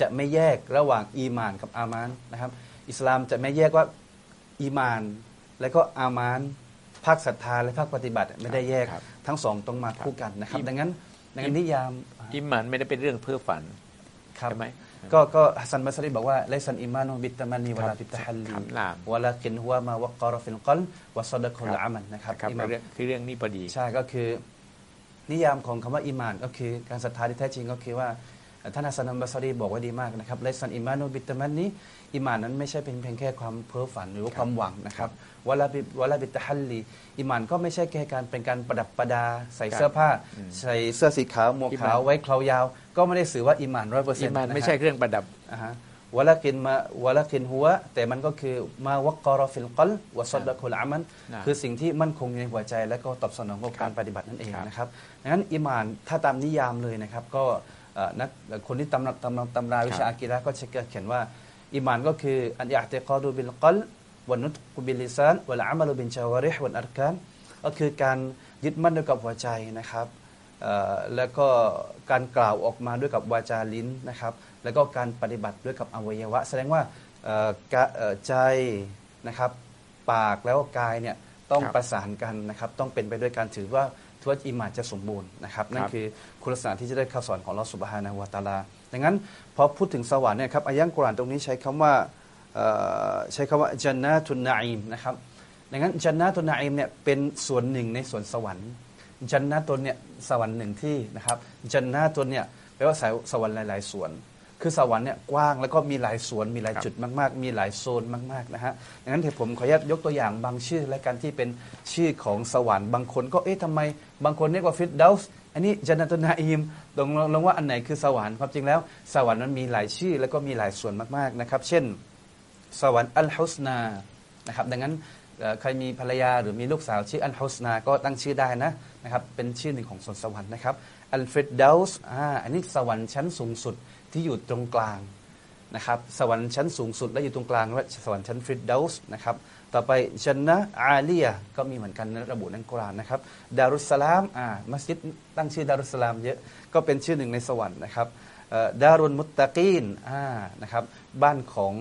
Speaker 1: จะไม่แยกระหว่างอีมานกับอามานนะครับ อิสลามจะไม่แยกว่าอีมาน และก็อามัลภาคศรัทธาและภาคปฏิบัติไม่ได้แยก
Speaker 2: ครับ
Speaker 1: ทั้งสองต้องมาคู่กันนะครับ
Speaker 2: อิม
Speaker 1: ดังนั้นดังนั้นนิยาม
Speaker 2: อิมานไม่ได้เป็นเรื่องเพ้อฝัน
Speaker 1: ครับ
Speaker 2: ใช่ไหม
Speaker 1: ก็ก็ฮัสซันบัสรีบอกว่าليس الإيمان بالتمني ولا بالتحلي
Speaker 2: ครับ
Speaker 1: نعم ولكن هو ما وقر في القلب وصدقه العمل นะครับ
Speaker 2: ครับ
Speaker 1: อิหม่าม
Speaker 2: เรื่องคือเรื่องนี้พอดี
Speaker 1: ใช่ก็คือ นิยามของคำว่าอิมานก็คือการศรัทธาที่แท้จริงก็คือว่าท่านฮัสซันบัสรีบอกไว้ดีมากนะครับليس الإيمان بالتمنيอิมานนั้นไม่ใช่เป็นเพียงแค่ความเพ้อฝันหรือว่าความหวังนะครับ ولا بـ ولا بالتحلي อิมานก็ไม่ใช่แค่การเป็นการประดับประดา ใส่เสื้อผ้า ใส่เสื้อสีขาวหมวก
Speaker 2: อิ
Speaker 1: ขามา
Speaker 2: น
Speaker 1: วไว้เครายาว ก็ไม่ได้สื่อว่าอิมานร้อยเปอร์เซ็นต์อิ
Speaker 2: มานไม่ใช่เครื่องประดับ
Speaker 1: อ่าฮะولكن ما ولكن هو แต่มันก็คือ ما وقر في القلب وصدقه العمل นะคือสิ่งที่มั่นคงอยู่ในหัวใจ และก็ตอบสนองกับ
Speaker 2: ครับ
Speaker 1: การปฏิบัตินั่นเอง
Speaker 2: ครับ
Speaker 1: นะครับดังนั้นอิมานถ้าตามนิยามเลยนะครับก็เอ่อนักคนที่ตำรับตำรับตำราวิชาอากีเราะห์ก็จะเขียนว่าอิมานก็คืออันยะติกอดูบิลกัล วันนุตกุบิลลิซานวัลอามัลบินชาวาริฮวันอัรกานก็คือการยึดมั่นด้วยกับหัวใจนะครับเอ่อแล้วก็การกล่าวออกมาด้วยกับวาจาลิ้นนะครับ แล้วก็การปฏิบัติด้วยกับอวัยวะ แสดงว่าเอ่อกะเอ่อใจนะครับปากแล้วก็กายเนี่ยต้อง
Speaker 2: ครับ
Speaker 1: ประสานกันนะครับต้องเป็นไปด้วยการถือว่าทวดอิมานจะสมบูรณ์นะครับนั่นคือคุณลักษณะที่จะได้ข้าสอนของลอสุบฮานะฮูวะตะอาลาดังนั้นพอพูดถึงสวรรค์เนี่ยครับอายังกุรอานตรงนี้ใช้คำว่าเอ่อ ใช้คำว่าจันนาตุนนาอิมนะครับดังนั้นจันนาตุนนาอิมเนี่ยเป็นส่วนหนึ่งในส่วนสวรรค์จันนาตุนเนี่ยสวรรค์หนึ่งที่นะครับจันนาตุนเนี่ยแปลว่าสวรรค์หลาย ๆ ส่วน คือสวรรค์เนี่ยกว้างแล้วก็มีหลายสวนมีหลายจุดมากๆ มีหลายโซนมากๆนะฮะดังนั้นเดี๋ยวผมขออนุญาตยกตัวอย่างบางชื่อและกันที่เป็นชื่อของสวรรค์บางคนก็เอ๊ะทำไม บางคนเรียกว่าฟิรเดาส์อันนี้จันนาตุนาอิมตกลงว่าอันไหนคือสวรรค์ความจริงแล้ว สวรรค์มันมีหลายชื่อแล้วก็มีหลายส่วนมากๆนะครับ เช่น สวรรค์อัลฮุสนานะครับดังนั้นใครมีภรรยาหรือมีลูกสาวชื่ออัลฮุสนาก็ตั้งชื่อได้นะนะครับเป็นชื่อหนึ่งของสวนสวรรค์นะครับอัลฟิรเดาส์อ่าอันนี้สวรรค์ชั้นสูงสุดที่อยู่ตรงกลางนะครับสวรรค์ชั้นสูงสุดและอยู่ตรงกลางและสวรรค์ชั้นฟิรเดาส์นะครับต่อไปจันนะอาเลียก็มีเหมือนกันในระบุในกุรานนะครับดารุสสลามอ่ามัสยิดตั้งชื่อดารุสสลามเยอะก็เป็นชื่อหนึ่งในสวรรค์นะครับดารุนมุตตะกีนอ่านะครับบ้านของ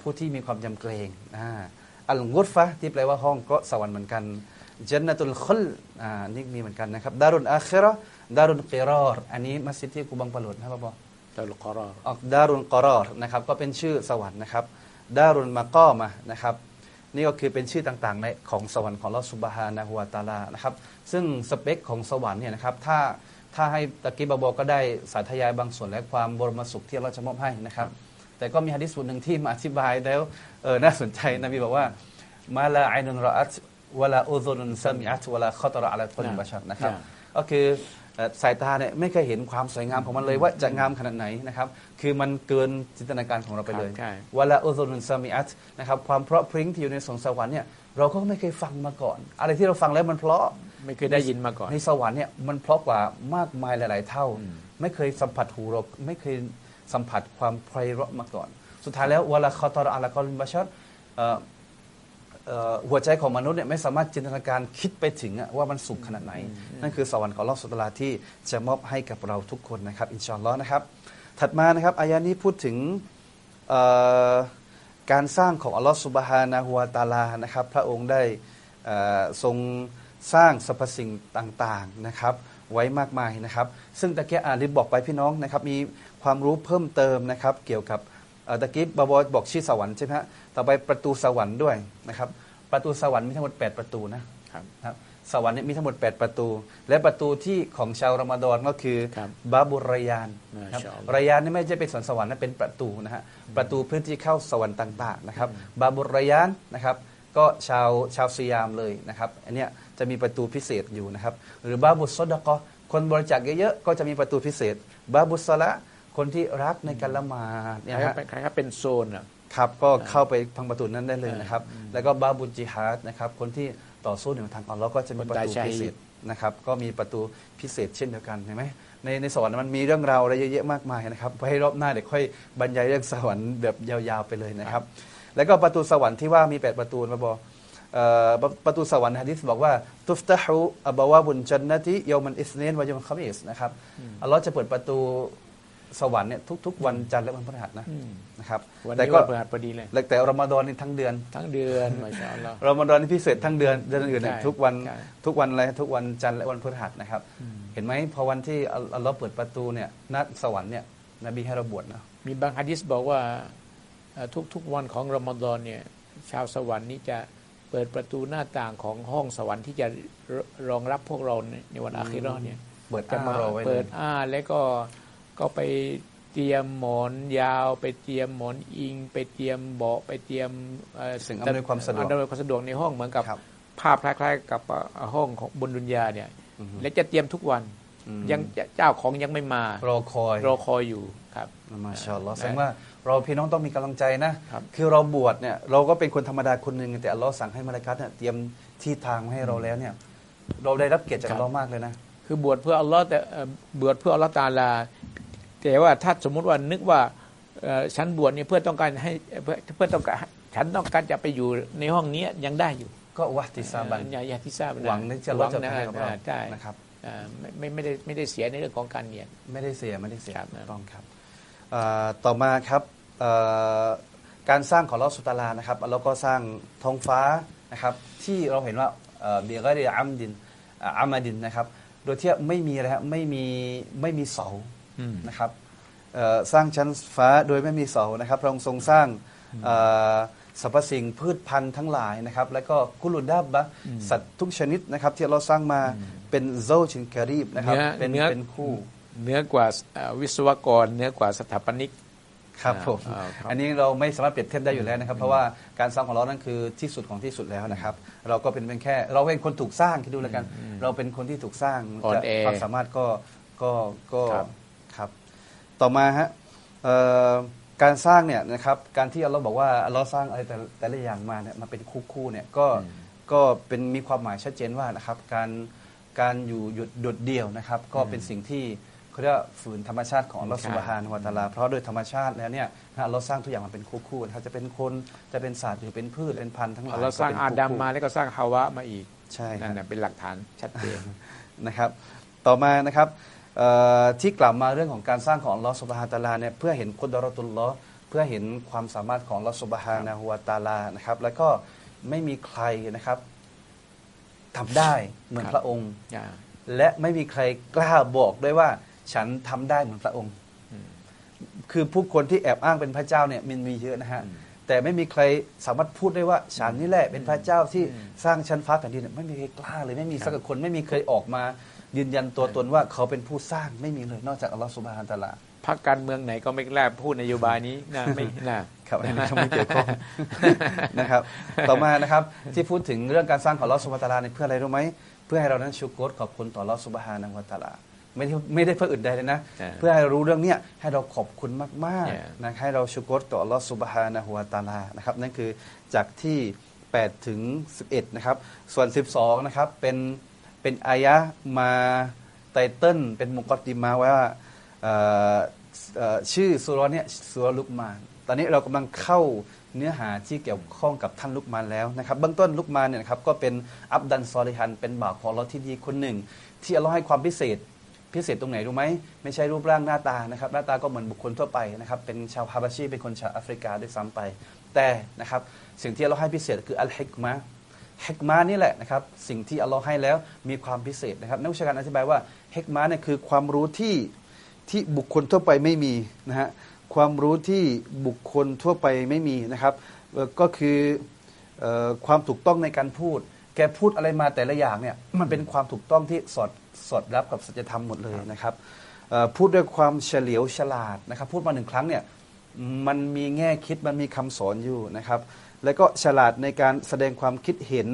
Speaker 1: ผู้ที่มีความยำเกรงอ่าอัลกุรฟะที่แปลว่าห้องก็สวรรค์เหมือนกันจันนตุลคุลอ่านี่มีเหมือนกันนะครับดารุนอาคิเราะห์ดารุนกิรอรอันนี้มัสยิดที่กูบังปะหลุดนะครับพ่อ
Speaker 2: ตะลุกอรอ
Speaker 1: ออกดารุนกอรอรนะครับก็เป็นชื่อสวรรค์นะครับดารุนมากอมะนะครับนี่ก็คือเป็นชื่อต่างๆในของสวรรค์ของลอสุบฮานะฮุวาตาลานะครับซึ่งสเปคของสวรรค์เนี่ยนะครับถ้าถ้าให้ตะกี้บาบอก็ได้สาธยายบางส่วนและความบรมสุขที่เราจะมอบให้นะครับ แต่ก็มีฮะดิษบทหนึ่งที่มาอธิบายแล้วเออน่าสนใจนบีบอกว่ามาลาไอนุนรออัตวะลาอุซุนุนซามิอัตวะลาคอตรอะอะลาตุลบะชัรนะครับ ก็คือเอ่อสายตาเนี่ยไม่เคยเห็นความสวยงามของมันเลยว่าจะงามขนาดไหนนะครับ คือมันเกินจินตนาการของเราไปเลย
Speaker 2: ครับใช่
Speaker 1: วะลาอุซุนุนซามิอัตนะครับความเพราะพริ้งที่อยู่ในสวงสวรรค์เนี่ยเราก็ไม่เคยฟังมาก่อน อะไรที่เราฟังแล้วมันเพราะ
Speaker 2: ไม่เคยได้ยินมาก่อน
Speaker 1: ในสวรรค์เนี่ยมันเพราะกว่ามากมายหลาย ๆ เท่า
Speaker 2: อืม
Speaker 1: ไม่เคยสัมผัสหูเราไม่เคย สัมผัสความไพเราะมาก่อน สุดท้ายแล้ววะลาคอตรอะลากอลินบาชัรเอ่อเอ่อหัวใจของมนุษย์เนี่ยไม่สามารถจินตนาการคิดไปถึงอะว่ามันสุขขนาดไหน นั่นคือสวรรค์ของอัลลอฮฺสุตลาที่จะมอบให้กับเราทุกคนนะครับ อินชาอัลลอฮ์นะครับ ถัดมานะครับอายะนี้พูดถึงเอ่อการสร้างของอัลลอฮฺสุบฮานะฮุวาตาลานะครับ พระองค์ได้เอ่อทรงสร้างสรรพสิ่งต่างๆนะครับ ไว้มากมายนะครับ ซึ่งตะเกียอ่านริบบอกไปพี่น้องนะครับ มี ความรู้เพิ่มเติมนะครับ เกี่ยวกับเอ่อตะกี้บาบอยบอกชื่อสวรรค์ใช่ไหมฮะต่อไปประตูสวรรค์ด้วยนะครับ ประตูสวรรค์มีทั้งหมด 8 ประตูนะ
Speaker 2: ครับ
Speaker 1: ครับสวรรค์เนี่ยมีทั้งหมด 8 ประตู และประตูที่ของชาวรอมฎอนก็คือ
Speaker 2: ครับ
Speaker 1: บาบุรรยาน
Speaker 2: มา
Speaker 1: ครับ
Speaker 2: ชาอัลลอฮ์
Speaker 1: รายานนี่ไม่ใช่เป็นสวนสวรรค์นะเป็นประตูนะฮะประตูเพื่อที่เข้าสวรรค์ต่างๆนะครับบาบุรรยานนะครับก็ชาวชาวสยามเลยนะครับอันเนี้ยจะมีประตูพิเศษอยู่นะครับหรือบาบุสซอดะกอคนบริจาคเยอะๆก็จะมีประตูพิเศษบาบุสซาละ คนที่รักในการละหมาด
Speaker 2: ค
Speaker 1: เนี่ย
Speaker 2: ล้าย
Speaker 1: ฮะ
Speaker 2: ๆเป็นคล้ายๆเป็นโซนอะ
Speaker 1: ครับก็เข้าไปพังประตูนั้นได้เลย
Speaker 2: อ่าน
Speaker 1: นะครับ แล้วก็บาบุญจิฮาดนะครับคนที่ต่อสู้ในทางอัลลอฮ์ก็จะมี
Speaker 2: คน
Speaker 1: ประ
Speaker 2: ตาย
Speaker 1: ตู
Speaker 2: ชาฮิด
Speaker 1: พิเศษนะครับก็มีประตูพิเศษเช่นเดียวกันเห็นไหมในในสวรรค์มันมีเรื่องราวอะไรเยอะแยะมากมายนะครับไว้ให้รอบหน้าเดี๋ยวค่อยบรรยายเรื่องสวรรค์แบบยาวๆไปเลยนะครับ แล้วก็ประตูสวรรค์ที่ว่ามีแปดประตูมาบอกเอ่อประประตูสวรรค์ฮะดิษบอกว่า ตุฟตะฮูอับวาบุนจันนติยามันอิสเนนวะยามันคามิสนะครับอัลลอฮ์จะเปิดประตู สวรรค์เนี่ยทุกๆ วันจันทร์และวันพฤหัสนะ
Speaker 2: อืม
Speaker 1: นะครับ
Speaker 2: วัน
Speaker 1: แต่
Speaker 2: นี้
Speaker 1: ก็
Speaker 2: วันพฤหัสพอดีเลย
Speaker 1: แต่รอมฎอนนี่ทั้งเดือน
Speaker 2: ทั้งเดือนมาชาอัลลอฮ์
Speaker 1: รอมฎอนนี่พิเศษทั้งเดือนเดือนอื่นเนี่ย
Speaker 2: ใช่
Speaker 1: ทุกวัน
Speaker 2: ใช่
Speaker 1: ทุกวันอะไรทุกวันจันทร์และวันพฤหัสนะครับ เห็นไหมพอวันที่อัลอัลลอฮ์เปิดประตูเนี่ยนัดสวรรค์เนี่ยนบีให้เราบวชนะ
Speaker 2: มีบางฮะดิษบอกว่าเอ่อทุกๆวันของรอมฎอนเนี่ยชาวสวรรค์นี่จะเปิดประตูหน้าต่างของห้องสวรรค์ที่จะรรองรับพวกเราในในวันอาคิเราะห์เนี่ย
Speaker 1: เปิด
Speaker 2: จะ
Speaker 1: อ้า
Speaker 2: มา
Speaker 1: เราไว้เล
Speaker 2: เปิ
Speaker 1: ย
Speaker 2: ดอ้าแล้วก็ ก็ไปเตรียมหมอนยาว ไปเตรียมหมอนอิง ไปเตรียมเบาะไปเตรียมเอ่อ
Speaker 1: สิ่งอำนวยความสะดวก
Speaker 2: อำนวยความสะดวกในห้องเหมือนกับ
Speaker 1: ครับ
Speaker 2: ภาพคล้ายๆ กับเอ่อห้องของบนดุนยาเนี่ย
Speaker 1: อือฮึ
Speaker 2: และจะเตรียมทุกวัน
Speaker 1: อืม
Speaker 2: ยังเจ้าของยังไม่มาร
Speaker 1: อคอย
Speaker 2: รอคอยอยู่ครับ
Speaker 1: มาชาอัลลอฮ์
Speaker 2: นะ
Speaker 1: แสดงว่าเราพี่น้องต้องมีกำลังใจนะครับคือเราบวชเนี่ยเราก็เป็นคนธรรมดาคนหนึ่งแต่อัลลอฮ์สั่งให้มาลากัตเนี่ยเตรียมที่ทางมาให้เราแล้วเนี่ย เราได้รับเกียรติจาก
Speaker 2: ครับ
Speaker 1: อัลลอฮ์มากเลยนะ
Speaker 2: คือบวชเพื่ออัลลอฮ์แต่เอ่อบวชเพื่ออัลลอฮ์ตาลา แต่ว่าถ้าสมมุติว่านึกว่าเอ่อฉันบวชเนี่ยเพื่อต้องการให้เพื่อเพื่อต้องการฉันต้องการจะไปอยู่ในห้องนี้ยังได้อยู่
Speaker 1: ก็วะติซาบัน
Speaker 2: เอ่ออย่าที่ทราบนะ
Speaker 1: หวังที่จะ
Speaker 2: หวัง
Speaker 1: จะ
Speaker 2: นะ
Speaker 1: ให้กับเรา
Speaker 2: อ่าใช่
Speaker 1: นะครับ
Speaker 2: เอ่อไม่ไม่ไม่ได้ไม่ได้เสียในเรื่องของการเรียน
Speaker 1: ไม่ได้เสียไม่ได้เสีย
Speaker 2: ครับ
Speaker 1: ถูกต้องครับเอ่อต่อมาครับเอ่อการสร้างของลอสุตาลานะครับแล้วก็สร้างท้องฟ้านะครับ ที่เราเห็นว่าเบียกเรียอัมดินอ่าอามาดินนะครับ โดยที่ไม่มีอะไรครับไม่มีไม่มีเสา
Speaker 2: อืม
Speaker 1: นะครับเอ่อสร้างชั้นฟ้าโดยไม่มีเสานะครับพระองค์ทรงสร้างเอ่อสรรพสิ่งพืชพันธุ์ทั้งหลายนะครับ แล้วก็กุลุดับบะสัตว์ทุกชนิดนะครับ ที่เราสร้างมาเป็นโซชินการีบนะครับ
Speaker 2: เนื้อ
Speaker 1: เป็น
Speaker 2: เนื้อ
Speaker 1: เป็นคู่
Speaker 2: เนื้อกว่าเอ่อวิศวกรเนื้อกว่าสถาปนิก
Speaker 1: ครับผม
Speaker 2: อ่าครับ
Speaker 1: อันนี้เราไม่สามารถเปรียบเทียบได้อยู่แล้วนะครับ เพราะว่าการสร้างของเรานั้นคือที่สุดของที่สุดแล้วนะครับ เราก็เป็นเพียงแค่ เราเป็นคนถูกสร้างคิดดูแล้วกัน เราเป็นคนที่ถูกสร้าง
Speaker 2: อ่อน
Speaker 1: จะ
Speaker 2: แอ
Speaker 1: ความสามารถก็ก็ก็
Speaker 2: ครับ
Speaker 1: ครับ ต่อมาฮะเอ่อการสร้างเนี่ยนะครับการที่เราบอกว่าเราสร้างอะไรแต่แต่ละอย่างมาเนี่ยมาเป็นคู่คู่ๆเนี่ยก็ก็เป็นมีความหมายชัดเจนว่านะครับการการอยู่หยุดโดดเดี่ยวนะครับ ก็เป็นสิ่งที่เขาเรียกว่าฝืนธรรมชาติของอัลลอฮฺ
Speaker 2: ครับ
Speaker 1: สุบฮานะฮูวะตะอาลา เพราะโดยธรรมชาติแล้วเนี่ยนะเราสร้างทุกอย่างมาเป็นคู่คู่ๆนะครับจะเป็นคนจะเป็นสัตว์หรือเป็นพืชเป็นพันธุ์ทั้งหลาย
Speaker 2: เราสร้าง
Speaker 1: ก็ป็น
Speaker 2: อา
Speaker 1: คู่ๆ
Speaker 2: ดัมมาแล้วก็สร้างฮาวะมาอีก
Speaker 1: ใช่ค
Speaker 2: นั่
Speaker 1: รั
Speaker 2: น
Speaker 1: บ
Speaker 2: น่ะเป็นหลักฐานชัดเจน
Speaker 1: นะครับ ต่อมานะครับเอ่อ ที่กล่าวมาเรื่องของการสร้างของอัลลอฮฺสุบฮานะฮูวะตะอาลาเนี่ยเพื่อเห็นคุดรตุลลอฮ์เพื่อเห็นความสามารถของอัลลอฮฺสุบฮานะฮูวะตะอาลานะครับแล้วก็ไม่มีใครนะครับทำได้เหมือน
Speaker 2: ครับ
Speaker 1: พระองค์
Speaker 2: อ่า
Speaker 1: และไม่มีใครกล้าบอกด้วยว่าฉันทำได้เหมือนพระองค์ คือผู้คนที่แอบอ้างเป็นพระเจ้าเนี่ยมันมีเยอะนะฮะแต่ไม่มีใครสามารถพูดได้ว่าฉันนี่แหละเป็นพระเจ้าที่สร้างชั้นฟ้าแผ่นดินเนี่ยไม่มีใครกล้าเลยไม่มีสักคนไม่มีเคยออกมา ยืนยันตัวตนว่าเขาเป็นผู้สร้างไม่มีเลยนอกจากอัลลอฮฺสุบฮานตะอาลา
Speaker 2: พรรคการเมืองไหนก็ไม่กล้าพูดนโยบายนี้นะไม่นะครับ
Speaker 1: อันนี้เขาไม่เกี่ยวข้องนะครับ ต่อมานะครับที่พูดถึงเรื่องการสร้างของอัลลอฮฺสุบฮานตะอาลาเนี่ยเพื่ออะไรรู้ไหมเพื่อให้เรานั้นชูกรขอบคุณต่ออัลลอฮฺสุบฮานะฮูวะตะอาลาไม่ได้ไม่ได้เพื่ออื่นใดเลยนะ
Speaker 2: ใช่
Speaker 1: เพื่อให้เรารู้เรื่องเนี้ยให้เราขอบคุณมาก
Speaker 2: ใช่
Speaker 1: ๆนะให้เราชูกรต่ออัลลอฮฺสุบฮานะฮูวะตะอาลานะครับนั่นคือจากที่8ถึง11นะครับส่วน 12นะครับเป็น เป็นอายะมาไตเติ้ลเป็นมุกอดดิมาว่าเอ่อเอ่อชื่อซูเราะฮ์เนี่ยซูเราะฮ์ลุกมาน ตอนนี้เรากำลังเข้าเนื้อหาที่เกี่ยวข้องกับท่านลุกมานแล้วนะครับเบื้องต้นลุกมานเนี่ยครับก็เป็นعبدا صالحا เป็นบ่าวของเราที่ดีคนหนึ่ง ที่อัลลอฮ์ให้ความพิเศษพิเศษตรงไหนรู้ไหมไม่ใช่รูปร่างหน้าตานะครับหน้าตาก็เหมือนบุคคลทั่วไปนะครับเป็นชาวฮาบาชีเป็นคนชาวแอฟริกาด้วยซ้ำไป แต่นะครับสิ่งที่เราให้พิเศษคือالحكمة ฮิกมานี่แหละนะครับสิ่งที่อัลลอฮ์ให้แล้วมีความพิเศษนะครับ นักวิชาการอธิบายว่าเฮกมาเนี่ยคือความรู้ที่ที่บุคคลทั่วไปไม่มีนะฮะความรู้ที่บุคคลทั่วไปไม่มีนะครับก็คืออความถูกต้องในการพูด แกพูดอะไรมาแต่ละอย่างเนี่ยมันเป็นความถูกต้องที่สอดสอดรับกับสัจธรรมหมดเลยนะครับพูดด้วยความเฉลียวฉลาดนะครับ พูดมาหนึ่งครั้งเนี่ยมันมีแง่คิดมันมีคำสอนอยู่นะครับ แล้วก็ฉลาดในการแสดงความคิดเห็น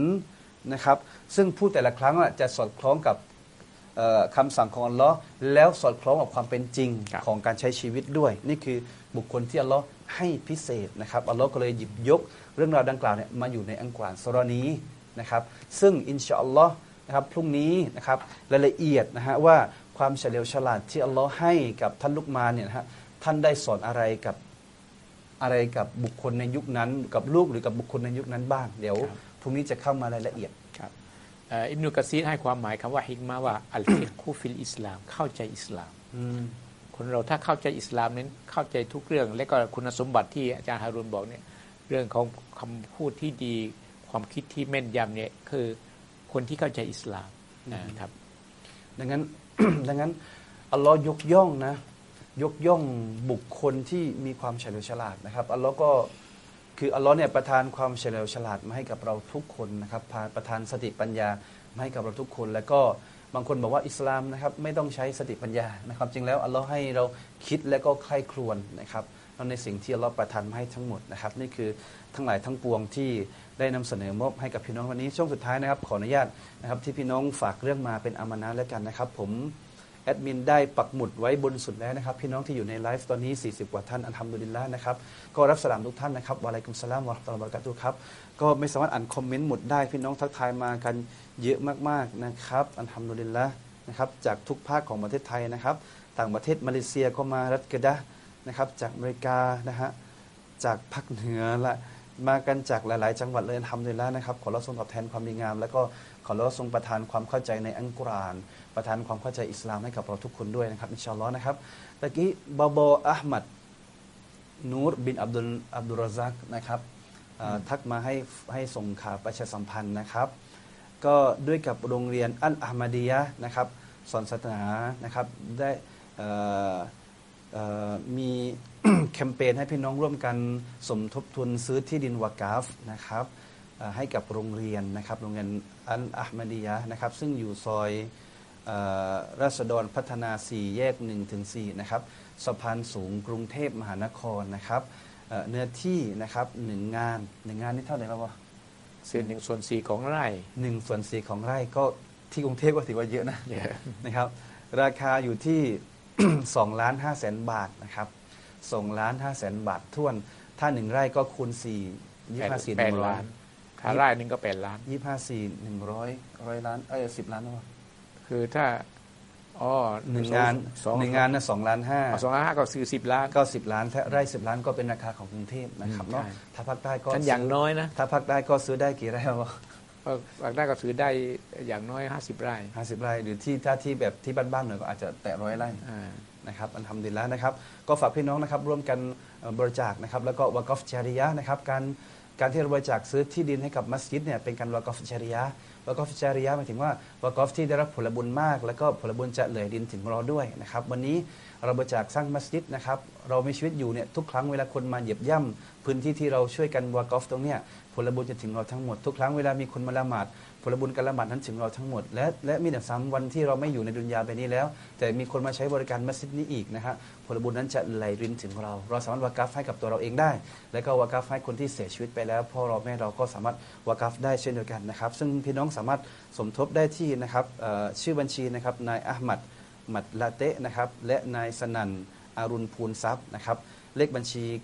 Speaker 1: นะครับ ซึ่งพูดแต่ละครั้งอะจะสอดคล้องกับเอ่อคำสั่งของอัลลอฮ์แล้วสอดคล้องกับความเป็นจริง
Speaker 2: ครับ
Speaker 1: ของการใช้ชีวิตด้วย นี่คือบุคคลที่อัลลอฮ์ให้พิเศษนะครับอัลลอฮ์ก็เลยหยิบยกเรื่องราวดังกล่าวเนี่ยมาอยู่ในอังกวานสุรานี้นะครับ ซึ่งอินชาอัลลอฮ์นะครับพรุ่งนี้นะครับรายละเอียดนะฮะว่าความเฉลียวฉลาดที่อัลลอฮ์ให้กับท่านลุกมานเนี่ยนะฮะท่านได้สอนอะไรกับ อะไรกับบุคคลในยุคนั้น กับลูกหรือกับบุคคลในยุคนั้นบ้าง เดี๋ยว
Speaker 2: ครับ
Speaker 1: พรุ่งนี้จะเข้ามารายละเอียด
Speaker 2: ครับเอ่ออิบนุกะซีรให้ความหมายคำว่าฮิกมาว่าالفقه في الإسلام เข้าใจอิสลามคนเราถ้าเข้าใจอิสลามนั้นเข้าใจทุกเรื่อง และก็คุณสมบัติที่อาจารย์ฮารุนบอกเนี่ยเรื่องของคำพูดที่ดีความคิดที่แม่นยำเนี่ยคือคนที่เข้าใจอิสลามนะครับ
Speaker 1: ดังนั้นดังนั้นอัลลอฮ์ยกย่องนะ ยกย่องบุคคลที่มีความเฉลียวฉลาดนะครับอัลลอฮ์ก็คืออัลลอฮ์เนี่ยประทานความเฉลียวฉลาดมาให้กับเราทุกคนนะครับพาประทานสติปัญญามาให้กับเราทุกคน แล้วก็บางคนบอกว่าอิสลามนะครับไม่ต้องใช้สติปัญญานะครับ จริงแล้วอัลลอฮ์ให้เราคิดและก็ใคร่ครวญนะครับในสิ่งที่อัลลอฮ์ประทานมาให้ทั้งหมดนะครับ นี่คือทั้งหลายทั้งปวงที่ได้นำเสนอมอบให้กับพี่น้องวันนี้ช่วงสุดท้ายนะครับ ขออนุญาตนะครับที่พี่น้องฝากเรื่องมาเป็นอามานะแล้วกันนะครับ ผม แอดมินได้ปักหมุดไว้บนสุดแล้วนะครับ พี่น้องที่อยู่ในไลฟ์ตอนนี้ 40 กว่าท่านอัลฮัมดุลิลละนะครับก็รับสลามทุกท่านนะครับวะอะลัยกุมสลามวะเราะห์มะตุลบะเระกาตุครับก็ไม่สามารถอ่านคอมเมนต์หมดได้ พี่น้องทักทายมากันเยอะมากๆนะครับอัลฮัมดุลิลละนะครับจากทุกภาคของประเทศไทยนะครับ ต่างประเทศมาเลเซียก็มารัฐกะดะนะครับจากอเมริกานะฮะจากภาคเหนือละมากันจากหลาย ๆ จังหวัดเลยทำเลยแล้วนะครับ ขอเราทรงตอบแทนความดีงาม แล้วก็ขอเราทรงประทานความเข้าใจในอัลกุราน ประทานความเข้าใจอิสลามให้กับเราทุกคนด้วยนะครับอินชาอัลลอฮ์นะครับตะกี้บาบออัลมัดนูรบินอับดุลอับดุลรซักนะครับทักมาให้ให้ส่งข่าวประชาสัมพันธ์นะครับ ก็ด้วยกับโรงเรียนอัลอามาดียะนะครับสอนศาสนานะครับได้มีแคมเปญให้พี่น้องร่วมกันสมทบทุนซื้อที่ดินวากาฟนะครับให้กับโรงเรียนนะครับโรงเรียนอัลอามาดียะนะครับซึ่งอยู่ซอย ราษฎรพัฒนา 4 แยก 1 ถึง 4 นะครับ สะพานสูงกรุงเทพมหานครนะครับเอ่อเนื้อที่นะครับหนึ่งงานหนึ่งงานนี่เท่าไหร่ครับวะ
Speaker 2: เศษหนึ่งส่วนสี่ของไร่
Speaker 1: หนึ่งส่วนสี่ของไร่ก็ที่กรุงเทพก็ถือว่าเยอะนะ
Speaker 2: เยอะ
Speaker 1: นะครับ ราคาอยู่ที่สองล้านห้าแสนบาทนะครับสองล้านห้าแสนบาทท่วน ถ้าหนึ่งไร่ก็คูณสี่ยี่ห้าสี่ห
Speaker 2: แป
Speaker 1: นึ่
Speaker 2: ด
Speaker 1: งร้อย
Speaker 2: ล้านถ้าไร่หนึงก็แปดล้าน
Speaker 1: ยี่ห้าสี่หนึ่งร้อยร้อยล้านเอ้ยสิบล้านวะ
Speaker 2: คือถ้าอ๋อ
Speaker 1: หนึ่งงาน
Speaker 2: สอง
Speaker 1: หนึ่งงานนะสองล้านห้า
Speaker 2: อ๋อสองล้านห้าก็ซื้อสิบล้าน
Speaker 1: ก็สิบล้านถ้าไร่สิบล้านก็เป็นราคาของกรุงเทพนะครับ
Speaker 2: อืม
Speaker 1: เนาะ
Speaker 2: ใช่
Speaker 1: ถ้าภาคใต้ก็
Speaker 2: ฉันอย่าง
Speaker 1: ซื้
Speaker 2: น้อยนะ
Speaker 1: ถ้าภาคใต้ก็ซื้อได้กี่ไร่วะ
Speaker 2: ก็บางได้ก็ซื้อได้อย่างน้อยห้าสิบไร่
Speaker 1: ห้าสิบไร่หรือที่ถ้าที่แบบที่บ้านๆหน่อยก็อาจจะแตะร้อยไร่
Speaker 2: อ่า
Speaker 1: นะครับอันทำดีแล้วนะครับ ก็ฝากพี่น้องนะครับร่วมกันเอ่อบริจาคนะครับแล้วก็วากอฟจาริยะนะครับการการที่เราบริจาคซื้อที่ดินให้กับมัสยิดเนี่ยเป็นการวากอฟจาริยะ วากอฟจาริยะหมายถึงว่าวากอฟที่ได้รับผลบุญมาก แล้วก็ผลบุญจะเหลือดินถึงเราด้วยนะครับวันนี้เราบริจาคสร้างมัสยิดนะครับเรามีชีวิตอยู่เนี่ยทุกครั้งเวลาคนมาเหยียบย่ำพื้นที่ที่เราช่วยกันวากอฟตรงเนี้ยผลบุญจะถึงเราทั้งหมดทุกครั้งเวลามีคนมาละหมาด ผลบุญการละหมาดนั้นถึงเราทั้งหมด และและมีแต่ซ้ำวันที่เราไม่อยู่ในดุนยาไปนี้แล้ว แต่มีคนมาใช้บริการมัสยิดนี้อีกนะฮะผลบุญนั้นจะไหลรินถึงเรา เราสามารถวากัฟให้กับตัวเราเองได้ และก็วากัฟให้คนที่เสียชีวิตไปแล้วพ่อเราแม่เราก็สามารถวากัฟได้เช่นเดียวกันนะครับ ซึ่งพี่น้องสามารถสมทบได้ที่นะครับชื่อบัญชีนะครับนายอัลมัดมัดลาเตะนะครับและนายสนันอารุณพูนทรัพย์นะครับเลขบัญชี 918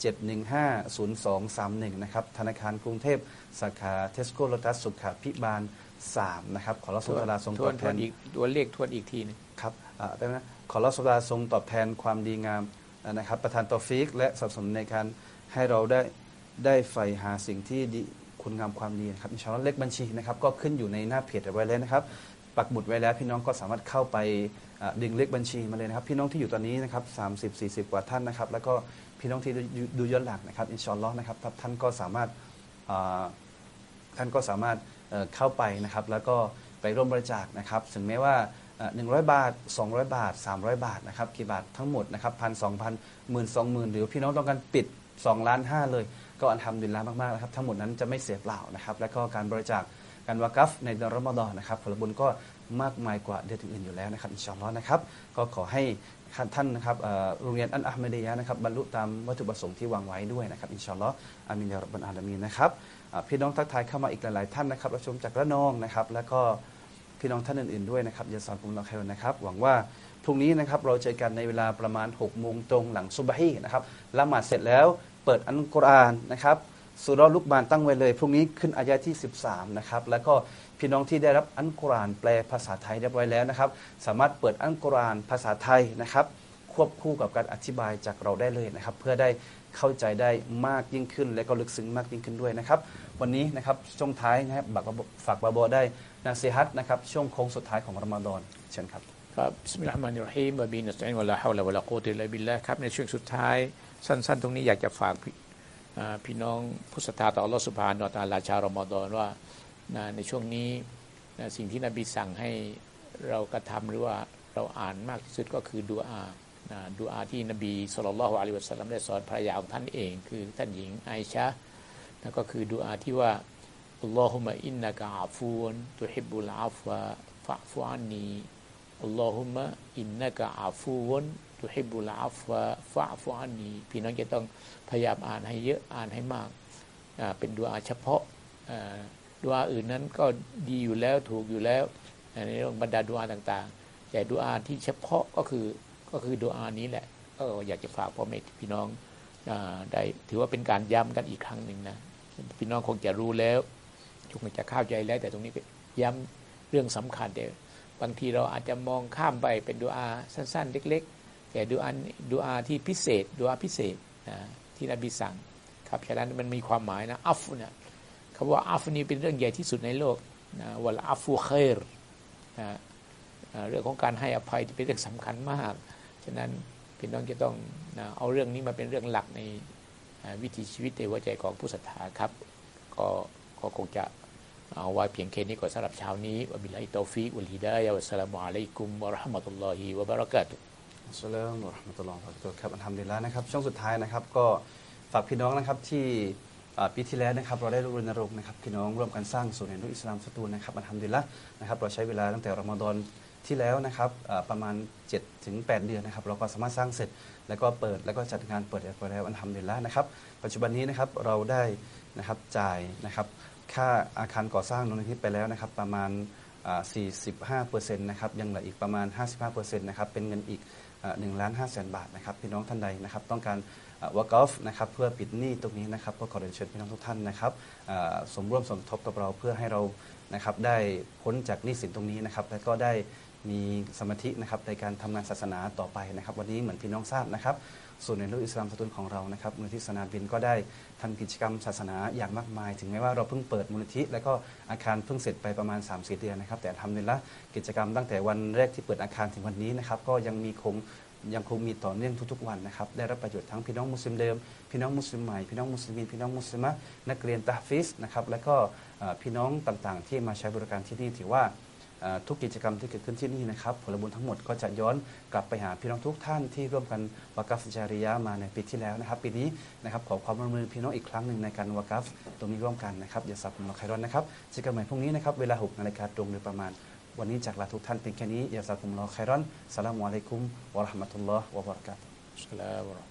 Speaker 1: 7150231 นะครับธนาคารกรุงเทพ สาขาเทสโก้โลตัสสุขาพิบาล3นะครับขอรับสุตลาทรง
Speaker 2: ท
Speaker 1: ต
Speaker 2: ว
Speaker 1: อนบ
Speaker 2: ท
Speaker 1: แท
Speaker 2: วน
Speaker 1: น
Speaker 2: อีกตัวเลขทวนอีกทีหนึง
Speaker 1: ครับอ่าแป๊บนะขอรับสุตลาทรงตอบแทนความดีงามอ่านะครับประธานตอฟิก และสนับสนุนในการให้เราได้ได้ใฝ่หาสิ่งที่ดีคุณงามความดีนะครับอินชาอัลลอฮ์เลขบัญชีนะครับก็ขึ้นอยู่ในหน้าเพจเอาไว้แล้วนะครับปักหมุดไว้แล้วพี่น้องก็สามารถเข้าไปอ่าดึงเลขบัญชีมาเลยนะครับ พี่น้องที่อยู่ตอนนี้นะครับ30 40 กว่าท่านนะครับ แล้วก็พี่น้องที่ดูดูย้อนหลังนะครับอินชาอัลลอฮ์นะครับท่านก็สามารถอ่า ท่านก็สามารถเข้าไปนะครับ แล้วก็ไปร่วมบริจาคนะครับ ถึงแม้ว่าเอ่อ100 บาท 200 บาท 300 บาทนะครับกี่บาททั้งหมดนะครับพันสองพันหมื่นสองหมื่นหรือพี่น้องต้องการปิด2ล้านห้าเลย ก็อันทำดินล้ามากๆนะครับ ทั้งหมดนั้นจะไม่เสียเปล่านะครับ แล้วก็การบริจาค การวากัฟในเดือนรอมฎอนนะครับผลบุญก็มากมายกว่าเดือนอื่นๆอยู่แล้วนะครับอินชาอัลลอฮ์นะครับก็ขอให้ท่านนะครับโรงเรียนอันอะห์มดียะห์นะครับบรรลุตามวัตถุประสงค์ที่วางไว้ด้วยนะครับอินชาอัลลอฮ์อามินยารับบลอาลามีนนะครับพี่น้องทักทายเข้ามาอีกหลายๆท่านนะครับรับชมจากระนองนะครับแล้วก็พี่น้องท่านอื่นๆด้วยนะครับยาสอนกุมลาครนะครับหวังว่าพรุ่งนี้นะครับเราเจอกันในเวลาประมาณ6โมงตรงหลังซุบฮีนะครับละหมาดเสร็จแล้วเปิดอัลกุรอานนะครับ ซูเราะฮ์ลุกมานตั้งไว้เลย พรุ่งนี้ขึ้นอายะที่ 13 นะครับ แล้วก็พี่น้องที่ได้รับอัลกุรานแปลภาษาไทยเรียบร้อยแล้วนะครับ สามารถเปิดอัลกุรานภาษาไทยนะครับ ควบคู่กับการอธิบายจากเราได้เลยนะครับ เพื่อได้เข้าใจได้มากยิ่งขึ้น และก็ลึกซึ้งมากยิ่งขึ้นด้วยนะครับ วันนี้นะครับช่วงท้ายนะครับฝากบาโบได้นาซีฮัตนะครับช่วงโค้งสุดท้ายของรอมฎอนเชิญครับ
Speaker 2: ครับ بسم الله الرحمن الرحيم وبه نستعين ولا حول ولا قوة إلا بالله ครับในช่วงสุดท้ายสั้น ๆ ตรงนี้อยากจะฝาก พี่น้องผู้ศรัทธาต่ออัลลอสุบฮานตาลาชารอมฎอนว่าในช่วงนี้สิ่งที่นบีสั่งให้เรากระทำหรือว่าเราอ่านมากที่สุดก็คือดูอาดูอาที่นบีสุลต่านละฮ์อะลัยฮิวะสัลลัมได้สอนภรรยาของท่านเอง คือท่านหญิงไอชะห์นั่นก็คือดูอาที่ว่าอัลลอฮุมะอินนักะอาฟูนตุฮิบุลอาฟะฟะฟุอันนีอัลลอฮุมะอินนักะอาฟูน ตุฮิบบุลาฟะฟะฟุอันนีพี่น้องจะต้องพยายามอ่านให้เยอะอ่านให้มาก เป็นดูอาเฉพาะดูอาอื่นนั้นก็ดีอยู่แล้วถูกอยู่แล้วในเรื่องบรรดาดุอาต่างๆ แต่ดุอาที่เฉพาะก็คือก็คือดุอานี้แหละก็อยากจะฝากพ่อแม่พี่น้องอได้ถือว่าเป็นการย้ำกันอีกครั้งหนึ่งนะพี่น้องคงจะรู้แล้วคงจะเข้าใจแล้ว แต่ตรงนี้ก็ย้ำเรื่องสำคัญแต่บางทีเราอาจจะมองข้ามไปเป็นดุอาสั้น ๆ เล็ก ๆ แต่ดุอาดุอาที่พิเศษดุอาพิเศษนะที่นบีสั่งครับฉะนั้นมันมีความหมายนะอัฟเนี่ยคำว่าอัฟนี่เป็นเรื่องใหญ่ที่สุดในโลกนะวัลอัฟูเครนะเรื่องของการให้อภัยเป็นเรื่องสำคัญมาก ฉะนั้นพี่น้องจะต้องนะเอาเรื่องนี้มาเป็นเรื่องหลักในวิถีชีวิตในหัวใจของผู้ศรัทธาครับ ก็ก็คงจะเอาไว้เพียงแค่นี้ก่อนสำหรับเช้านี้
Speaker 1: وبالله التوفيق والهداية والسلام عليكم ورحمة الله وبركاته السلام عليكم ورحمة الله وبركاته ครับอัลฮัมดุลิลละห์นะครับช่วงสุดท้ายนะครับก็ฝากพี่น้องนะครับที่ปีที่แล้วนะครับเราได้รณรงค์นะครับพี่น้องร่วมกันสร้างศูนย์เรียนรู้อิสลามสตูลนะครับอัลฮัมดุลิลละห์นะครับเราใช้เวลาตั้งแต่รอมฎอนที่แล้วนะครับประมาณ7ถึง8เดือนนะครับเราก็สามารถสร้างเสร็จ แล้วก็เปิดแล้วก็จัดงานเปิดไปแล้วอัลฮัมดุลิลละห์นะครับ ปัจจุบันนี้นะครับเราได้นะครับจ่ายนะครับค่าอาคารก่อสร้างตรงนี้ไปแล้วนะครับประมาณอ่า45%นะครับยังเหลืออีกประมาณ 55%นะครับเป็นเงินอีก หนึ่งล้านห้าแสนบาทนะครับพี่น้องท่านใดนะครับต้องการวอล์กอฟนะครับเพื่อปิดหนี้ตรงนี้นะครับก็ขอเรียนเชิญพี่น้องทุกท่านนะครับสมร่วมสมทบกับเราเพื่อให้เรานะครับได้พ้นจากหนี้สินตรงนี้นะครับและก็ได้มีสมาธินะครับในการทำงานศาสนาต่อไปนะครับ วันนี้เหมือนพี่น้องทราบนะครับ ส่วนในรูปอิสลามสตูลของเรานะครับมูลที่สนาบินก็ได้ทำกิจกรรมศาสนาอย่างมากมาย ถึงแม้ว่าเราเพิ่งเปิดมูลนิธิ และก็อาคารเพิ่งเสร็จไปประมาณ3 4เดือนนะครับ แต่ทำในละกิจกรรมตั้งแต่วันแรกที่เปิดอาคารถึงวันนี้นะครับก็ยังมีคงยังคงมีต่อเนื่องทุกๆวันนะครับ ได้รับประโยชน์ทั้งพี่น้องมุสลิมเดิม พี่น้องมุสลิมใหม่ พี่น้องมุสลิมีนพี่น้องมุสลิมะนักเรียนตะฮ์ฟิสนะครับ และก็พี่น้องต่างๆ ที่มาใช้บริการที่นี่ถือว่า ทุกกิจกรรมที่เกิดขึ้นที่นี่นะครับ ผลบุญทั้งหมดก็จะย้อนกลับไปหาพี่น้องทุกท่านที่ร่วมกันวากัฟจาริยะมาในปีที่แล้วนะครับ ปีนี้นะครับขอความร่วมมือพี่น้องอีกครั้งหนึ่งในการวากัฟตรงนี้ร่วมกันนะครับอย่าสับสนเราใครร้อนนะครับเจอกันใหม่พรุ่งนี้นะครับเวลา6นาฬิกาตรงโดยประมาณ วันนี้จากลาทุกท่านเป็นแค่นี้อย่าสับสนเราใครร้อนสลามุอะลัยกุมวะราะห์มะตุลลอฮ์วะบะเราะกาตุฮ์